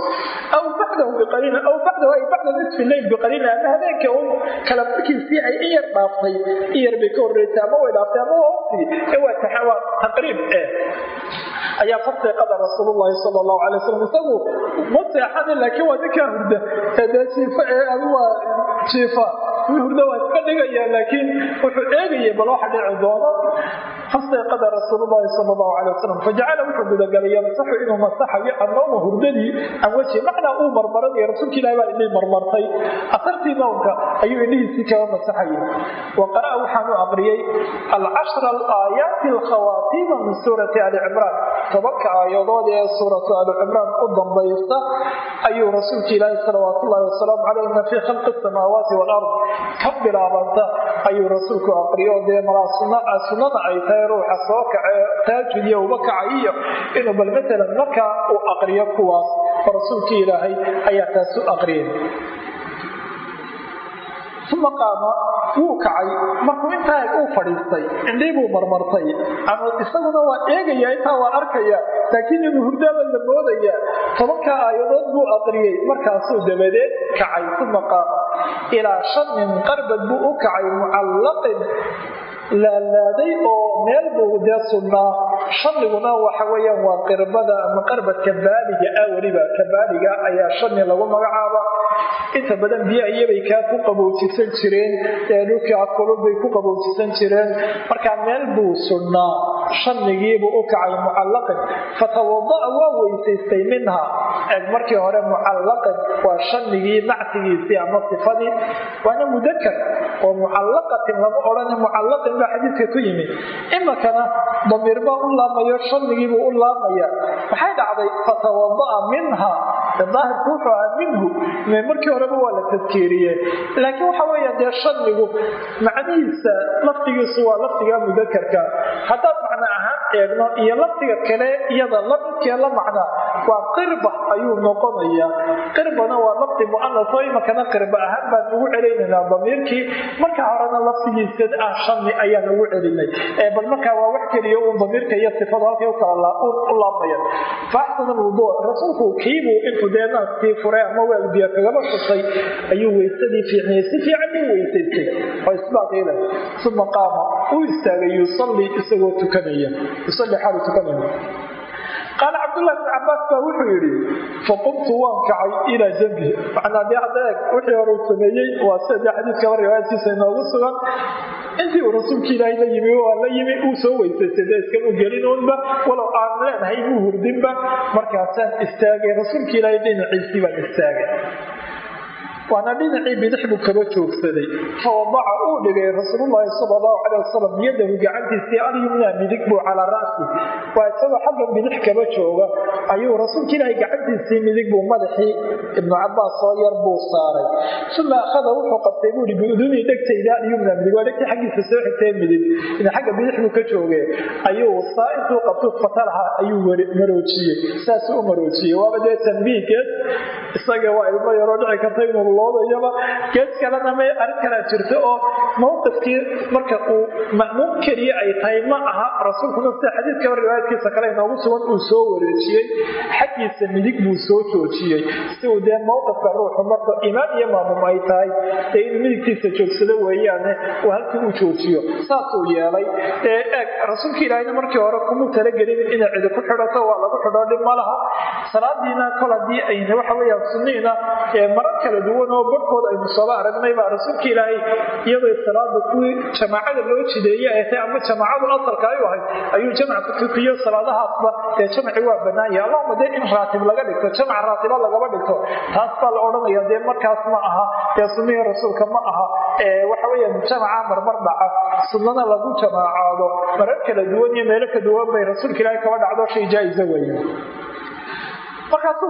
aw bacdahu biqaliilin aw bacdahu ay bacda nisfi leyl biqaliilin ama habeenka un kala markiisii ay in yar dhaaftay in yar bay ka horreysay ama way dhaaftay ama waa waqtigii ee waa taxawaa taqriib eh ayaa fasiiqada rasuululahi sal lahu alay wasalam isagu ma seexanin laakiin waa ninkaa hurda jiifa ee adu waa jiifa hurda waa iska dhigaya laakiin wuxuu eegaya bal waxa dhici doono fasiiqada rasuululahi sal lahu alay wasalam fajacala wuxuu gudagalay yamsaxu inuu masaxayo annawma hurdadii an wajhi macnaa uu marmaranaya rasuulka ilahi baa idhii marmartay. Asartii nownka ayuu idhihiisii kaga masaxayay. Wa qara'a waxaanu aqriyey alcashra alaayaati alkhawaatiima min suurati ali cimraan. Tobanka aayadood ee suuratu ali cimraan u dambaysa ayuu rasuulka ilaahi salawaatullahi wasalaamu caleyh ina fii khalqi asamaawaati walard ka bilaabanta ayuu rasuulku aqriyo dee malaa sunnada ay tahay ruuxa soo kace taajudiya uba kacayiyo inuu bal matalan markaa uu aqriyo kuwaas. Oo rasuulkii ilaahay ayaa taas u aqriyay uma qaama wuu kacay. Markuu intaa uu fadhiistay indhii buu marmartay. Ama isaguna waa eegaya intaa waa arkaya. Laakiin inuu hurdaaba la moodaya tobanka aayadood buu aqriyey. Markaasuu dabadeed kacay uma qaama. Ilaa shanin qarbad buu u kacay mucallaqin laalaaday oo meel buu dee sugnaa. Shaniguna waxa weyaan waa qirbada ama qarbadka baaliga ah weliba ka baaliga ayaa shani lagu magacaaba. Inta badan biyo iyabay kaa ku qabowjisan jireen dhulkaa kulubay ku qabowjisan jireen. Markaa meel buu sugnaa shanigiibuu u kacay mucallaqin fatawada'a waa weysaystay minha. Eeg markii hore mucallaqin waa shanigii nactigiisii ama sifadii. Waana mudakar oo mucallaqatin lama odhane mucallaqin baa xadiidka ku yimid imakana damiir baa u laamayo shanigiibuu u laamaya. Maxay dhacday fatawada'a minha. Daahirku wuxuu ahaa minhu. Markii horeba waa la tadkeeriye laakiin waxa weya dee shanigu macnihiisa laftigiisu waa laftiga mudakarka haddaad macno ahaan eegno iyo laftiga kale iyada lamidkee la waa qirba ayuu noqonaya qirbana waa lafti mu'anas oo imakana qirba ahaan baan ugu celinaynaa damiirkii. Marka horena laftigiisa ah shani ayaan ugu celinay bal markaa waa wax keliya uun damiirka iyo sifadu halkay u kala u laabmaya. Faaxsan rasuulku kiibuu intuu dee naaskii furay ama weel biyo kagaba ayuu weysadii fiicnayay. Si fiican u weysaystay. Oo isbaaqiila uma qaama. Uu istaagay yusallii isagoo tukanaya. Yusalli xaalu tukanaya qaala cabdullahi bn cabaas baa wuxuu yidhi faqumtu waan kacay ilaa jambi macnaa dee hadda wixii hore uu sameeyey waa sida dee xadiiskaba riwaayadkiisa inoogu sugan intii uu rasuulka ilaahay la yimi waa la yimi uu soo weysaystay dee iskama gelin uunba walow aan leenahay muu hurdinba markaasaan istaagay rasuulka ilaahay dhinaciisii baan istaagay waana dhinacii bidix buu joogsaday. Fawadaca uu dhigay rasuululahi sal lahu caleh wasalam yadahu gacantiisii alyumna midig buu calaa ra'si waa isagoo xagga bidix kaba jooga ayuu rasuulka ilaahay gacantiisii midig buu madaxii ibnu cabaas soo yar buu saaray. Uma akhada wuxuu qabtay buui biudunii dhegtayda alyumna midig waa dhegtii xaggiisa soo xigtay midig. Xagga bidix buu ka jooge ayuu saa intuu qabtu fatalaha ayuu maroojiyey. Saasuu u maroojiyey. Waaba dee tambiihkeed isaga waa ilmo yaroo dhici karta inuu loodayaba gees kalena may arrin kalaa jirto oo mawqifkii marka uu ma'muum keliya ay tahay ma aha rasuulkuna sida xadiidkaba riwaayadkiisa kale inoogu sugan uu soo wareejiyey. Xaggiisa midig buu soo joojiyey. Si uu dee mawqifka ruuxu marka imaam iyo maamum ay tahay dee inuu midigtiisa joogsado weeyaane uu halkii uu joojiyo. Saasuu yeelay. Ee eeg rasuulka ilaahayna markii hore kumuu talagelin inay cidi ku xidhato waa lagu xidho dhib ma laha. Salaadiina kol haddii ayna waxa weeyaan sunniina marar kala duwan oo barhkooda aynu sooba aragnay baa rasuulka ilaahay iyadoo salaada kuwii jamaacada loo jideeye ay tahay ama jamaacadu asalka ay u ayuu jamc ku tukiyo salaadahaasba. Dee jamci waa banaanya allahuma dee in raatib laga dhigto jamc raatiba lagaba dhigto. Taas baa la odhanaya dee markaas ma aha dee sunnihii rasuulka ma aha. Waxa weeyaan jamaca marmar dhaca sunnana lagu jamaacaado marar kala duwan iyo meelo ka duwan bay rasuulka ilaahay kaba dhacdo shay jaa-isa weeye markaasuu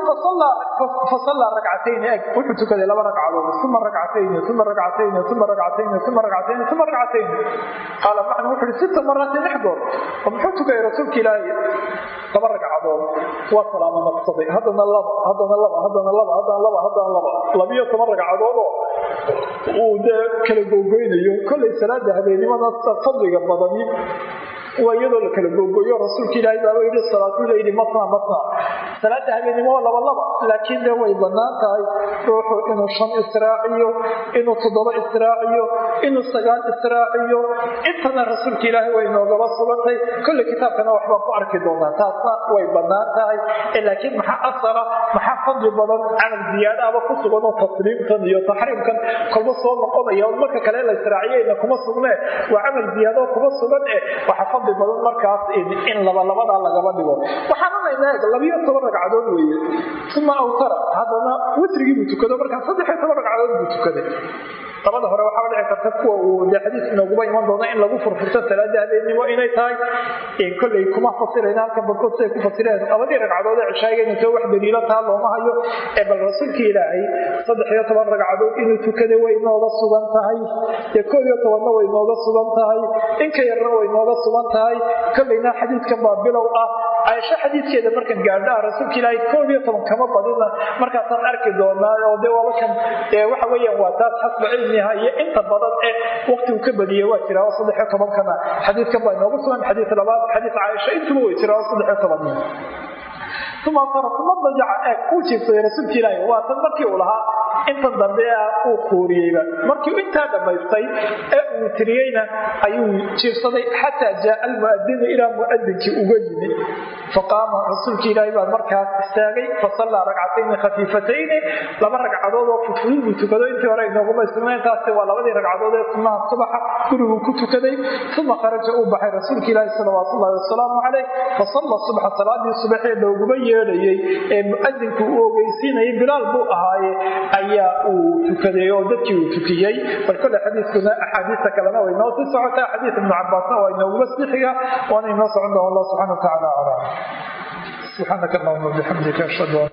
fasallaa ragcatayni eg. Wuxuu tukaday laba ragcadood uma ragcatayni uma ragcatayni uma ragcatayni uma ragcatayni uma ragcatayni qaala macna wuxu uhi sita maraatin lix goor. Oo muxuu tukayay rasuulka ilaahay? Laba ragcadood. Waa salaamo naqsaday haddana laba haddana laba haddana laba haddana laba haddana laba. Labiyo toban ragcadoodoo uu dee kala googoynayo kollay salaada habeennimada fadliga badani waa iyadoo la kala googooyo rasuulka ilaahay baaba yidhi salaatuleyli matna matna salaada habeennimo waa laba laba laakiin dee way bannaan tahay. Ruuxu inuu shan israaciyo inuu toddoba israaciyo inuu sagaal israaciyo. Intana rasuulka ilaahay way noogaba sugantay kolley kitaabkana waxbaan ku arki doonaa taasna way bannaan tahay. Laakiin maxaa asala maxaa fadli badan camal ziyaadaaba ku sugan oo tasliimkan iyo taxriimkan kolba soo noqonaya? Marka kale la israaciyeyna kuma sugnee waa camal ziyaadoo kuma sugan eh waxa fadli badan markaas in labalabadaa lagaba dhigo. Waxaananayna eeg labiyo toban ragcadood weeye. Uma awtara. Haddana witrigii buu tukado. Markaa saddexiyo toban ragcadood buu tukaday labada hore waxaa dhici karta kuwa uu xadiis inooguba iman doono in lagu furfurto salaada habeenimo inay tahay kolley kuma fasirayna halkan barkood siday ku fasireen. Labadii ragcadood ee cishaaga inay wax daliilo taa looma hayo ee bal rasuulka ilaahay saddex iyo toban ragcadood inuu tukaday way inooga sugan tahay dee koob iyo tobanna way inooga sugan tahay inka yarna way inooga sugan tahay. Kolleyna xadiidkan baa bilow ah caaisho xadiidkeeda markan gaadhaa rasuulka ilaahay koob iyo toban kama badina markaasaan arki doonaa oo dee wabakan waxa weeyaan waa taas xasba cilmiha iyo inta badan ee waqtigu ka badiyey waa jiraa saddex tobankana. Xadiidkan baa inooga sugan xadiid labaad xadiid caaisha intuba way jiraa saddex toban uma farasuma dajaca eeg uu jiifsaday rasuulka ilaahi waa tan markii uu lahaa intan dambe uu kuuriyeyba markii intaa dhammaystay ee uu tiriyeyna ayuu jiifsaday xataa jaaa almuadinu ilaa muadinkii uga yimi faqaama rasuulka ilaahi baa markaas istaagay fasallaa ragcatayni khafiifatayni laba ragcadood oo fudfudud buu tukado intii hore inooguma sugnayntaasi waa labadii ragcadood ee sunnaha subaxa guriguu ku tukaday uma kharaja uu baxay rasuulka ilaahi salawaatu wasalaamu calayh fasalla subxa salaadii subaxee looguma yeedhayey ee muadinku uu ogeysiinayay bilaal buu ahaaye ayaa uu tukaday oo dadkii uu tukiyey. Bal kole xadiiskuna axaadiista kalena way noo sii socotaa. Xadiis ibnu cabaasna waa inooguma sixiga waana inoo socon doona allah subxana wa tacaala aclam. Subxaanaka allahuma bixamdika ashhadu an